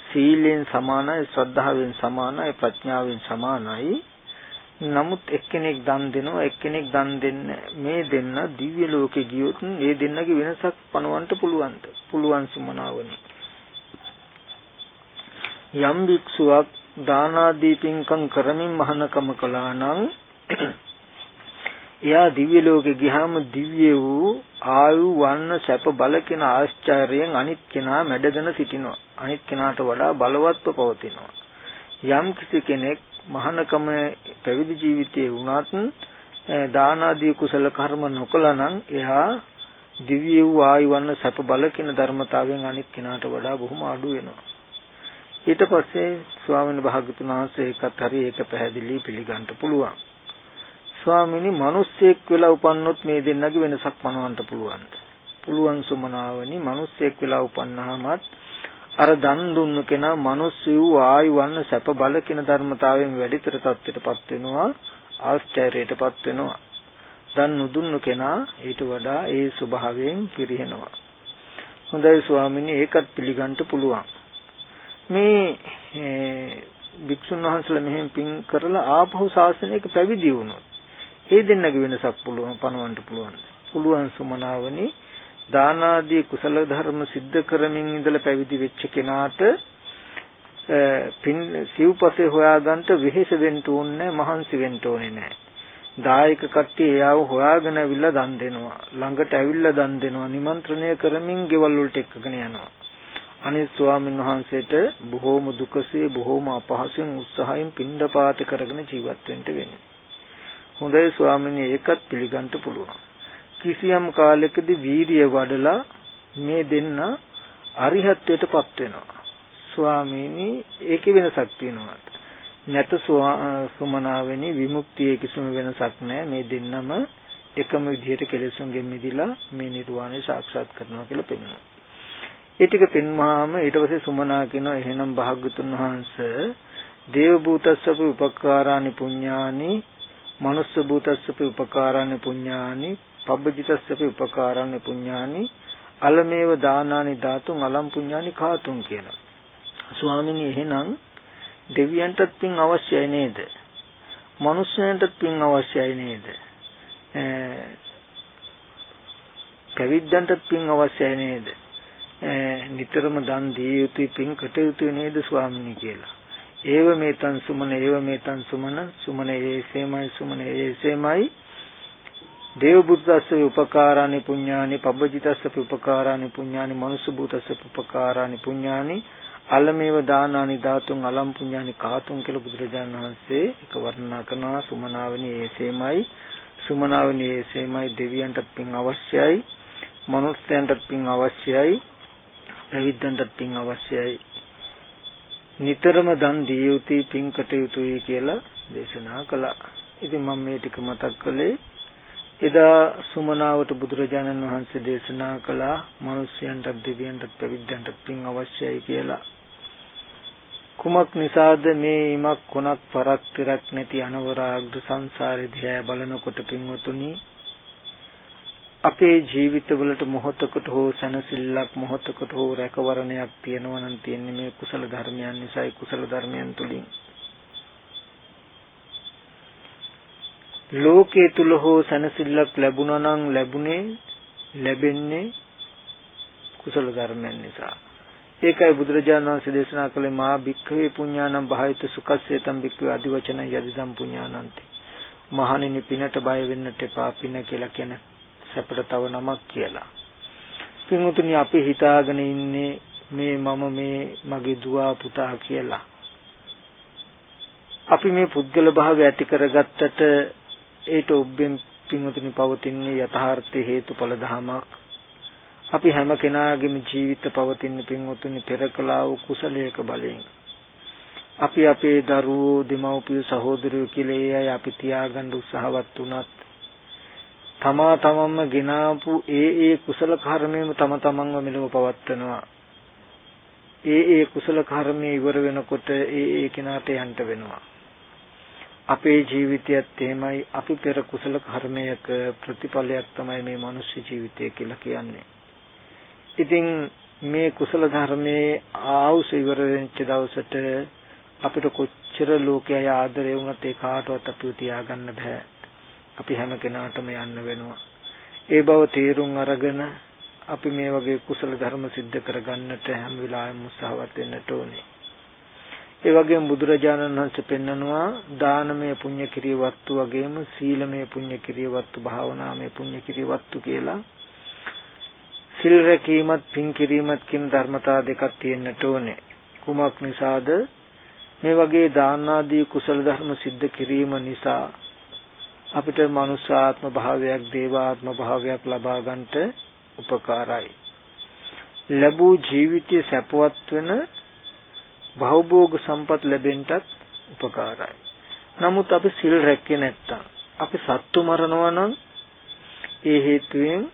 සීලෙන් සමානයි ශ්‍රද්ධාවෙන් සමානයි ප්‍රඥාවෙන් සමානයි. නමුත් එක්කෙනෙක් දන් දෙනවා එක්කෙනෙක් දන් දෙන්න මේ දෙන්න දිව්‍ය ලෝකෙ ගියොත් ඒ දෙන්නගේ වෙනසක් පනවන්න පුළුවන්ද? පුළුවන් සුමනාවනි. යම් භික්ෂුවක් දානාදී පින්කම් කරමින් මහානකම කළා නම් එයා දිව්‍ය ලෝකෙ ගියාම දිව්‍ය වූ ආයු වන්න සැප බල කියන ආශ්චර්යයෙන් අනිත් කෙනා මැඩගෙන සිටිනවා. අනිත් කෙනාට වඩා බලවත්ව පවතිනවා. යම් කිසි කෙනෙක් මහානකම පැවිදි ජීවිතයේ වුණත් දාන ආදී කුසල කර්ම නොකළා නම් එයා දිව්‍ය වූ ආයු වන්න සැප බල කියන ධර්මතාවයෙන් අනිත් කෙනාට වඩා බොහොම අඩු වෙනවා. ඊට පස්සේ ස්වාමීන් වහන්සේ වහන්සේ ඒකත් හරි ඒක පැහැදිලි පිළිගන්න පුළුවන්. ස්වාමීනි මිනිස්සෙක් වෙලා උපන්නොත් මේ දෙන්නගේ වෙනසක් පනවන්න පුළුවන්. පුළුවන් සුමනාවනි මිනිස්සෙක් වෙලා උපන්නාමත් අර දන් දුන්න කෙනා මිනිස් වූ ආයු වන්න සැප බල කියන ධර්මතාවයෙන් වැඩිතර තත්ත්වයටපත් වෙනවා ආශ්චර්යයටපත් වෙනවා. දන් නුදුන්න කෙනා ඊට වඩා ඒ ස්වභාවයෙන් පිරිහෙනවා. හොඳයි ස්වාමීනි ඒකත් පිළිගන්න පුළුවන්. මේ භික්ෂුන් වහන්සේලා මෙහෙම පින් කරලා ආපහු ශාසනයක පැවිදි වුණොත් ඒ දෙන්නගේ වෙනසක් පුළුවන් පනවන්න පුළුවන්. පුළුවන් සුමනාවනි දාන ආදී කුසල ධර්ම સિદ્ધ කරමින් ඉඳලා පැවිදි වෙච්ච කෙනාට පින් සිව්පසේ හොයාගන්න වෙහෙස වෙන්න ඕනේ මහන්සි වෙන්න ඕනේ නැහැ. දායක කට්ටිය එයාව හොයාගෙන අවිල්ලා දන් දෙනවා. ළඟට ඇවිල්ලා දන් දෙනවා. නිමන්ත්‍රණය කරමින් ගෙවල් වලට එක්කගෙන යනවා. අනිත් ස්වාමීන් වහන්සේට බොහෝම දුකසේ බොහෝම අපහසුයෙන් උත්සාහයෙන් පින්ඩපාත කරගෙන ජීවත් වෙන්න වෙන්නේ. හොඳයි ස්වාමීනි ඒකත් පිළිගන්න පුළුවන්. කිසියම් කාලයකදී වීරිය වඩලා මේ දෙන්න අරිහත්ත්වයටපත් වෙනවා. ස්වාමීනි ඒකේ වෙනසක් තියෙනවා. නැත සුමනාවෙනි විමුක්තියේ කිසිම වෙනසක් නැහැ. මේ දෙන්නම එකම විදිහට කෙලෙසුන්ගෙන් මිදිලා මේ නිර්වාණය සාක්ෂාත් කරනවා කියලා පෙන්වනවා. ඒ ටික පෙන්වාම ඊට පස්සේ සුමනා කියනවා එහෙනම් භාග්‍යතුන් වහන්සේ දේව භූතස්සප උපකාරානි පුඤ්ඤානි මනුස්ස භූතස්සපි උපකාරාණ පුඤ්ඤානි පබ්බජිතස්සපි උපකාරාණ පුඤ්ඤානි අලමේව දානානි ධාතුන් අලම් පුඤ්ඤානි කාතුන් කියන ස්වාමිනී එහෙනම් දෙවියන්ටත් පින් අවශ්‍යයි නේද? මනුස්සයන්ටත් පින් අවශ්‍යයි නේද? පැවිද්දන්ටත් පින් අවශ්‍යයි නේද? නිතරම දන් දිය යුතුයි පින් කටයුතු නේද ස්වාමිනී කියලා. ඒව මේතං සුමන ඒව මේතං සුමන සුමන ඒසේමයි සුමන ඒසේමයි දේව බුද්දස්ස උපකාරානි පුඤ්ඤානි පබ්බජිතස්ස උපකාරානි පුඤ්ඤානි මනුස්ස භූතස්ස උපකාරානි පුඤ්ඤානි අලමේව දානානි ධාතුන් අලම් පුඤ්ඤානි කාතුන් කියලා බුදුරජාණන් වහන්සේ එක වර්ණනා කරනවා. සුමනාවනි ඒසේමයි සුමනාවනි ඒසේමයි දෙවියන්ටත් පින් අවශ්‍යයි මනුස්සයන්ටත් පින් අවශ්‍යයි පැවිද්දන්ටත් පින් අවශ්‍යයි. නිතරම දන් දිය යුතුයි පින්කට යුතුයි කියලා දේශනා කළා. ඉතින් මම මේ ටික මතක් කළේ එදා සුමනාවට බුදුරජාණන් වහන්සේ දේශනා කළා මිනිස්යන්ට දෙවියන්ට පැවිද්දන්ට පින් අවශ්‍යයි කියලා. කුමක් නිසාද මේ ඉමක් කොනක් පරක් තිරක් නැති අනවරාග්ද සංසාරේ දිහා බලනකොට පින්වතුනි අපේ ජීවිතවලට මොහොතකට හෝ සැනසෙල්ලක් මොහොතකට හෝ රැකවරණයක් තියෙනවා නම් තියෙන්නේ මේ කුසල ධර්මයන් නිසායි කුසල ධර්මයන් තුලින්. ලෝකයේ තුල හෝ සැනසෙල්ලක් ලැබුණා නම් ලැබුණේ ලැබෙන්නේ කුසල ධර්මයන් නිසා. ඒකයි බුදුරජාණන් වහන්සේ දේශනා කළේ මා භික්ඛවේ පුඤ්ඤානම් බහයිත සුඛස්සේතම් භික්ඛවේ අදිවචන යදිදම් පුඤ්ඤානන්ති මහණෙනි පිනට බය වෙන්නට එපා පින කියලා කියන්නේ සැපට තව නමක් කියලා. පින්වතුනි අපි හිතාගෙන ඉන්නේ මේ මම මේ මගේ දුව පුතා කියලා. අපි මේ පුද්ගල භාවය ඇති කරගත්තට ඒට ඔබෙන් පින්වතුනි පවතින්නේ යථාර්ථයේ හේතුඵල ධමයක්. අපි හැම කෙනාගේම ජීවිත පවතින පින්වතුනි පෙරකලා වූ කුසලයක බලයෙන්. අපි අපේ දරුවෝ දෙමව්පිය සහෝදරයෝ කියලා ඒ අය අපි තියාගන්න උත්සාහවත් වුණත් තමා තමන්ම ගෙනාපු ඒ ඒ කුසල කර්මයම තම තමන්ව මෙලව පවත්වනවා. ඒ ඒ කුසල කර්මයේ ඉවර වෙනකොට ඒ ඒ කෙනාට යන්න වෙනවා. අපේ ජීවිතයත් එහෙමයි අපි පෙර කුසල කර්මයක ප්‍රතිඵලයක් තමයි මේ මනුෂ්‍ය ජීවිතය කියලා කියන්නේ. ඉතින් මේ කුසල ධර්මයේ ආවුස ඉවර වෙච්ච දවසට අපිට කොච්චර ලෝකයේ ආදරය වුණත් ඒ කාටවත් අපිව තියාගන්න බෑ. අපි හැම කෙනාටම යන්න වෙනවා. ඒ බව තේරුම් අරගෙන අපි මේ වගේ කුසල ධර්ම સિદ્ધ කරගන්නට හැම වෙලාවෙම උත්සාහවත් වෙන්නට ඕනේ. ඒ වගේම බුදුරජාණන් වහන්සේ පෙන්නනවා දානමය පුණ්‍ය කිරිය වස්තු වගේම සීලමය පුණ්‍ය කිරිය වස්තු භාවනාමය පුණ්‍ය කිරිය වස්තු කියලා සිල් රැකීමත් පින් කිරීමත් කියන ධර්මතා දෙකක් තියෙන්නට ඕනේ. කුමක් නිසාද? මේ වගේ දාන ආදී කුසල ධර්ම સિદ્ધ කිරීම නිසා අපිට මනුෂ්‍යාත්ම භාවයක් දේවාත්ම භාවයක් ලබා ගන්නට උපකාරයි. ලැබූ ජීවිතය සැපවත් වෙන භවභෝග සම්පත් ලැබෙන්නත් උපකාරයි. නමුත් අපි සිල් රැක්කේ නැත්තම් අපි සත්තු මරනවා නම් ඒ හේතුවෙන්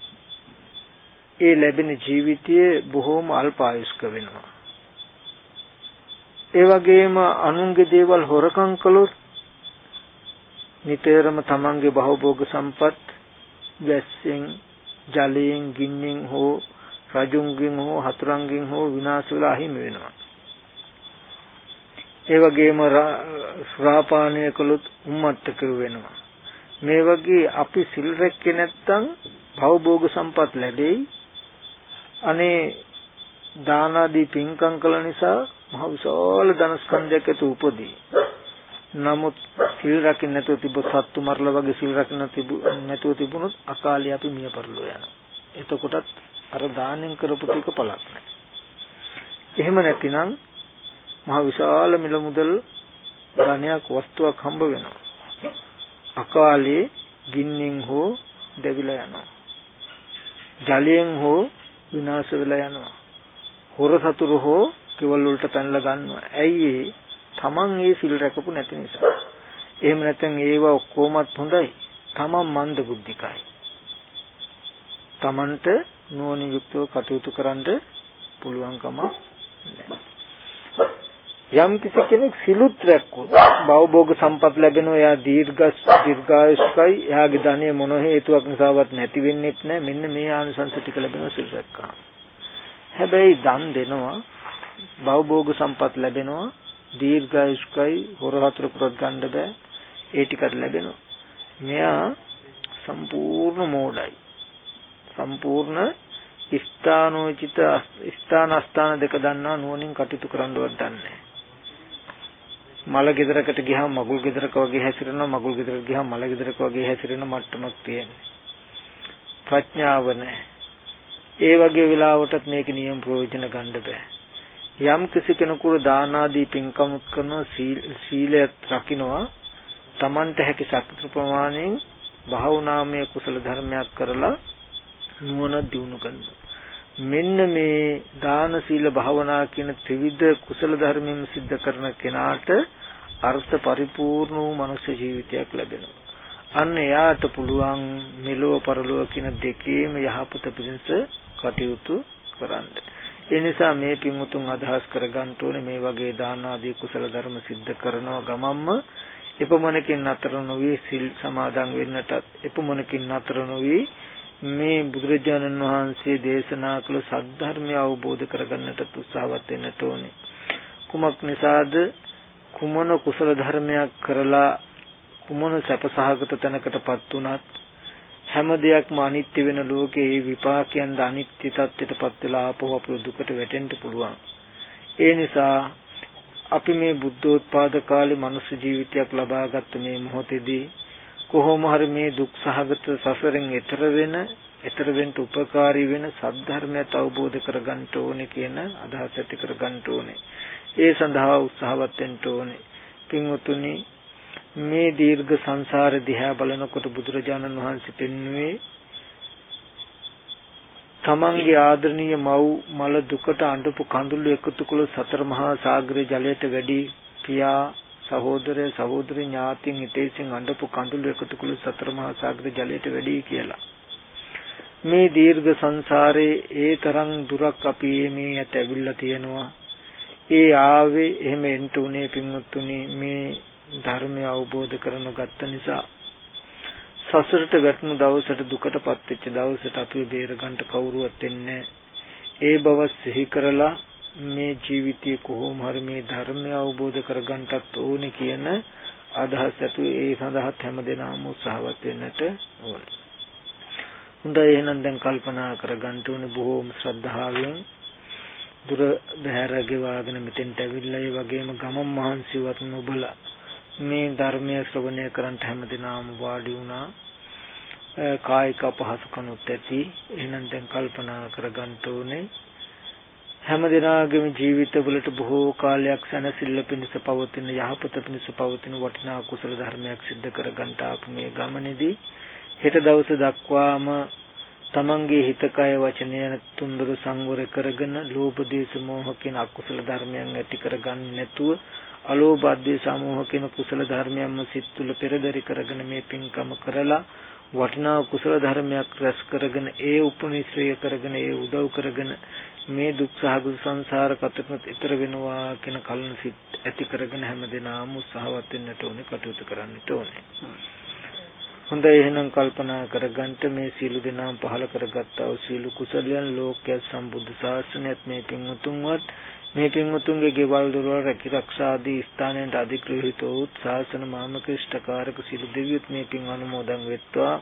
ඒ ලැබෙන ජීවිතය බොහෝම අල්පායුෂ්ක වෙනවා. ඒ වගේම අනුන්ගේ දේවල් හොරකම් කළොත් නිතරම තමන්ගේ භවභෝග සම්පත් වැස්සෙන් ජලයෙන් ගින්නෙන් හෝ රජුන්ගෙන් හෝ හතුරන්ගෙන් හෝ විනාශ වෙලා අහිමි වෙනවා. ඒ වගේම ශ්‍රාපානය කළොත් උම්මත්තක වෙනවා. මේ වගේ අපි සිල් රැක්කේ නැත්තම් භවභෝග සම්පත් ලැබෙයි. අනේ දාන ආදී පින්කම් කළ නිසා මහ විශාල ධනස්කන්ධයක් ඇති උපදී. නමුත් සිල් රකින්න නැතුව තිබ්බ සත්තු මරලා වගේ සිල් රකින්න නැතුව තිබුණොත් අකාලේ අපි මිය පරලෝ යනවා. එතකොටත් අර දානෙන් කරපු ටික පළක් නැහැ. එහෙම නැතිනම් මහ විශාල මිල මුදල් ධනයක් වස්තුවක් හම්බ වෙනවා. අකාලේ ගින්නෙන් හෝ දෙවිලා යනවා. ජලයෙන් හෝ විනාශ වෙලා යනවා. හොර සතුරු හෝ කෙවල් වලට පැනලා ගන්නවා. ඇයි ඒ? Taman ඒ සිල් රැකපු නැති නිසා. එහෙම නැත්නම් ඒවා ඔක්කොමත් හොඳයි. Taman මන්ද බුද්ධිකයි. Tamanට නුවණ යුක්තව කටයුතු කරන්න පුළුවන්කම නැහැ. යම් කිසි කෙනෙක් සිලුත් රැක්කොත් භවභෝග සම්පත් ලැබෙනවා එයා දීර්ඝ දීර්ඝායුෂ්කයි එයාගේ ධනෙ මොන හේතුවක් නිසාවත් නැති වෙන්නේත් නැහැ මෙන්න මේ ආනිසංස ටික ලැබෙනවා සිල් රැක්කා හැබැයි දන් දෙනවා භවභෝග සම්පත් ලැබෙනවා දීර්ඝායුෂ්කයි හොර හතර කරත් ගන්න බෑ. ඒ ටිකට ලැබෙනවා. මෙයා සම්පූර්ණ මෝඩයි. සම්පූර්ණ ස්ථානෝචිත ස්ථාන අස්ථාන දෙක දන්නා නුවණින් කටයුතු කරන්නවත් දන්නේ මල ගෙදරකට ගියාම මගුල් ගෙදරක වගේ හැසිරෙනවා මගුල් ගෙදරකට ගියාම මල ගෙදරක වගේ හැසිරෙන මට්ටමක් තියෙනවා. ප්‍රඥාව නැහැ. ඒ වගේ වෙලාවටත් මේක නියම ප්‍රයෝජන ගන්න බෑ. යම් කිසි කෙනෙකුට දාන ආදී පින්කම් කරනවා සීලය රකින්නවා Tamanta හැකි ශක්ති ප්‍රමාණයෙන් භාවනාමය කුසල ධර්මයක් කරලා නුවණ දියුණු කරනවා මෙන්න මේ දාන සීල භාවනා කියන ත්‍රිවිධ කුසල ධර්මයෙන් සිද්ධ කරන කෙනාට අර්ථ පරිපූර්ණ වූ මනුෂ්‍ය ජීවිතයක් ලැබෙනවා. අන්න එයාට පුළුවන් මෙලොව පරලොව කියන දෙකේම යහපත පිණිස කටයුතු කරන්න. ඒ නිසා මේ පින්වුතුන් අදහස් කරගන්න ඕනේ මේ වගේ දාන ආදී කුසල ධර්ම සිද්ධ කරනව ගමම්ම එපමණකින් අතර නොවි සිල් සමාදන් වෙන්නටත් එපමණකින් අතර නොවි මේ බුදුරජාණන් වහන්සේ දේශනා කළ සද්ධර්මය අවබෝධ කරගන්නට උත්සාහවත් වෙන්නට ඕනේ. කුමක් නිසාද කුමන කුසල ධර්මයක් කරලා කුමන සැපසහගත තැනකටපත් උනත් හැම දෙයක්ම අනිත්‍ය වෙන ලෝකේ ඒ විපාකයන් ද අනිත්‍ය තත්ත්වයටපත් වෙලා ආපහු අපේ දුකට වැටෙන්න පුළුවන්. ඒ නිසා අපි මේ බුද්ධෝත්පාද කාලේ මනුෂ්‍ය ජීවිතයක් ලබාගත්ත මේ මොහොතේදී කොහොම හරි මේ දුක් සහගත සසරෙන් එතර වෙන එතර වෙන්න උපකාරී වෙන සද්ධර්මයට අවබෝධ කරගන්න ඕනේ කියන අදහස ඇති කරගන්න ඕනේ. ඒ සඳහා උත්සාහවත් වෙන්න ඕනේ. පින්වතුනි මේ දීර්ඝ සංසාර දිහා බලනකොට බුදුරජාණන් වහන්සේ පෙන්වුවේ තමන්ගේ ආදරණීය මව් මල දුකට අඬපු කඳුළු එකතු කළ සතර මහා සාගරයේ ජලයට වැඩි පියා සහෝදරය සහෝදරි ඥාතින් හිතේසින් අඬපු කඳුළු එකතු කුළු සතර මහා සාගර ජලයට වැඩි කියලා. මේ දීර්ඝ සංසාරේ ඒ තරම් දුරක් අපි මේ යට ඇවිල්ලා තියෙනවා. ඒ ආවේ එහෙම එන්න උනේ පින්වත්තුනි මේ ධර්මය අවබෝධ කරන ගත්ත නිසා සසරට වැටුණු දවසට දුකටපත් වෙච්ච දවසට අපි බේර ගන්න කවුරුවත් එන්නේ ඒ බව සිහි කරලා මේ ජීවිතයේ කොහොම හරි මේ ධර්මය අවබෝධ කරගන්නටත් ඕනේ කියන අදහස් ඇතු ඒ සඳහාත් හැමදෙනාම උත්සාහවත් වෙන්නට ඕනේ. හොඳයි එහෙනම් දැන් කල්පනා කරගන්න ඕනේ බොහෝම ශ්‍රද්ධාවෙන් දුර බහැර ගෙවාගෙන මෙතෙන්ට ඇවිල්ලා ඒ වගේම ගමන් මහන්සියවත් නොබලා මේ ධර්මය ශ්‍රවණය කරන්ට හැමදිනම වාඩි වුණා. කායික අපහසුකනුත් ඇති. එහෙනම් දැන් කල්පනා කරගන්න ඕනේ. හැම දිනාගේම ජීවිතවලට බොහෝ කාලයක් සැනසෙල්ල පිණිස පවතින යහපත පිණිස පවතින වටිනා කුසල ධර්මයක් සිද්ධ කරගන්න ආපු මේ ගමනේදී හෙට දවස දක්වාම තමන්ගේ හිත කය වචනය තුන්දරු සංවර කරගෙන ලෝභ දේශ මොහ කියන අකුසල ධර්මයන් ඇති කරගන්නේ නැතුව අලෝභ දේශ මොහ කියන කුසල ධර්මයන්ම සිත් තුළ පෙරදරි කරගෙන මේ පින්කම කරලා වටිනා කුසල ධර්මයක් රැස් කරගෙන ඒ උපනිශ්‍රය කරගෙන ඒ උදව් කරගෙන මේ දුක් සහගත සංසාර කතරනත් ඊතර වෙනවා කියන කලන සිත් ඇති කරගෙන හැමදෙනාම උත්සාහවත් වෙන්නට ඕනේ කටයුතු කරන්නට ඕනේ. හොඳයි එහෙනම් කල්පනා කරගන්න මේ සීල දෙනාම පහල කරගත්තා වූ සීල කුසලයන් ලෝකයේ සම්බුද්ධ ශාසනයත් මේ පින්වතුන්වත් මේ පින්වතුන්ගේ ගෙවල් දොරවල් රැකිරක්ෂා ආදී ස්ථානයන්ට අධිග්‍රහිත වූ ශාසන මාමක ඉෂ්ඨකාරක සීල දෙවියොත් මේ පින් අනුමෝදන් වෙත්වා.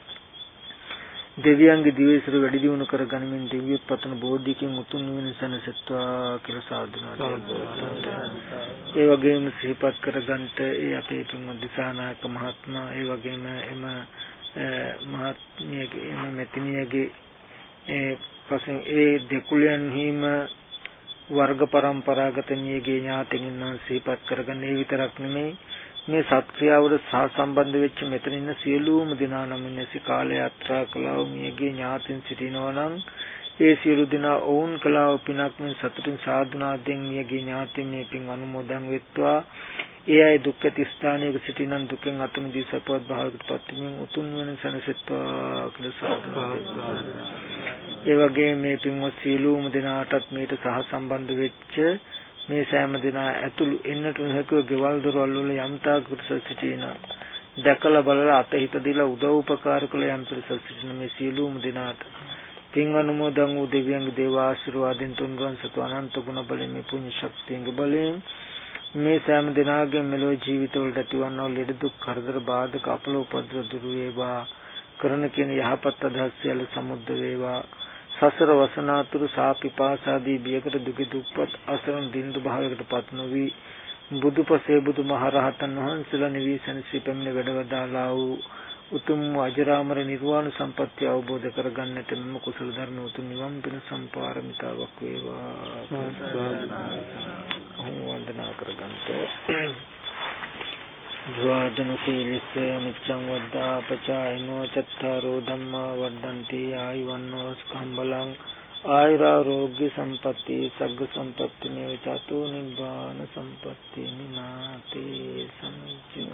දෙවියන්ගේ දිවේසර වැඩි දියුණු කර ගනිමින් දෙවියොත් පතන බෝධිකින් උතුම් නිවන සැනසෙත්වා කියලා සාදුනා ඒ වගේම සිහිපත් කරගන්නට ඒ අපේ පින්වත් දිසානායක මහත්මයා ඒ වගේම එම මහත්මියගේ එම මෙතිනියගේ ඒ පසෙන් ඒ දෙකුලයන් හිම වර්ග પરම්පරාගත නියගේ ඥාතීන් සිහිපත් කරගන්න ඒ විතරක් නෙමෙයි. මේ සත්ක්‍රියාවට සහසම්බන්ධ වෙච්ච මෙතන ඉන්න සියලුම දෙනා නම් නැසි කාල යාත්‍රා කළා වූ මියගේ ඥාතින් සිටිනවා නම් ඒ සියලු දෙනා ඔවුන් කළා වූ පිනක් මෙන් සතුටින් සාදුනාදෙන් මියගේ ඥාතින් මේ පින් අනුමෝදන් වෙත්වා. ඒ අය දුක් ඇති ස්ථානයක සිටිනන් දුකෙන් අත මිදී සපවත් භාවයකට පත් වීමෙන් උතුම් වෙන සැනසෙත්වා කියලා සාදුනා ඒ වගේ මේ පින්වත් සියලුම දෙනාටත් මේට සහ සම්බන්ධ වෙච්ච මේ සෑම දෙනා ඇතුළු එන්නට නොහැකිව ගෙවල් දොරවල් වල යම්තා කුසල සිටින දැකලා බලලා අතහිත දීලා උදව් උපකාර කළ යම් පිරිසක් සිටින මේ සියලුම දෙනාට පින් අනුමෝදන් වූ දෙවියන්ගේ දේව ආශිර්වාදෙන් තුන්වන් සතු අනන්ත ගුණ බලයෙන් මේ පුණ්‍ය ශක්තියගේ බලයෙන් මේ සෑම දිනාගේ මෙලොව ජීවිතවලට ඇතිවන්නා ලෙඩ දුක් කරදර බාධක අපල උපද්‍ර දුරු වේවා. කරන කියන යහපත් අදහස් සියල්ල සමුද්ද වේවා. සසර වසනාතුරු සාපිපාසාදී බියකට දුක දුප්පත් අසරණ දින්දු භාවයකට පත් නොවි. බුදුපසේ බුදු මහරහතන් වහන්සේලා නිවිසනසී පැමිණ වැඩවදාලා වූ උතුම් අජරාමර නිර්වාණ සම්පත්තිය අවබෝධ කරගන්නට මෙම කුසල ධර්ම උතුම් නිවන් පින සම්පාරමිතාවක් වේවා. වන්දනා කරගන්නට. ද්වාදන සීලිස්ස නිච්ඡං වද්දා පචායනෝ චත්තාරෝ ධම්මා වද්දන්ති ආයුවන්නෝ ස්කම්බලං ආයුරාෝග්‍ය සම්පatti සග්ග සම්පatti මේ චතු නිබ්බාන සම්පatti නිනාතේ සම්චිත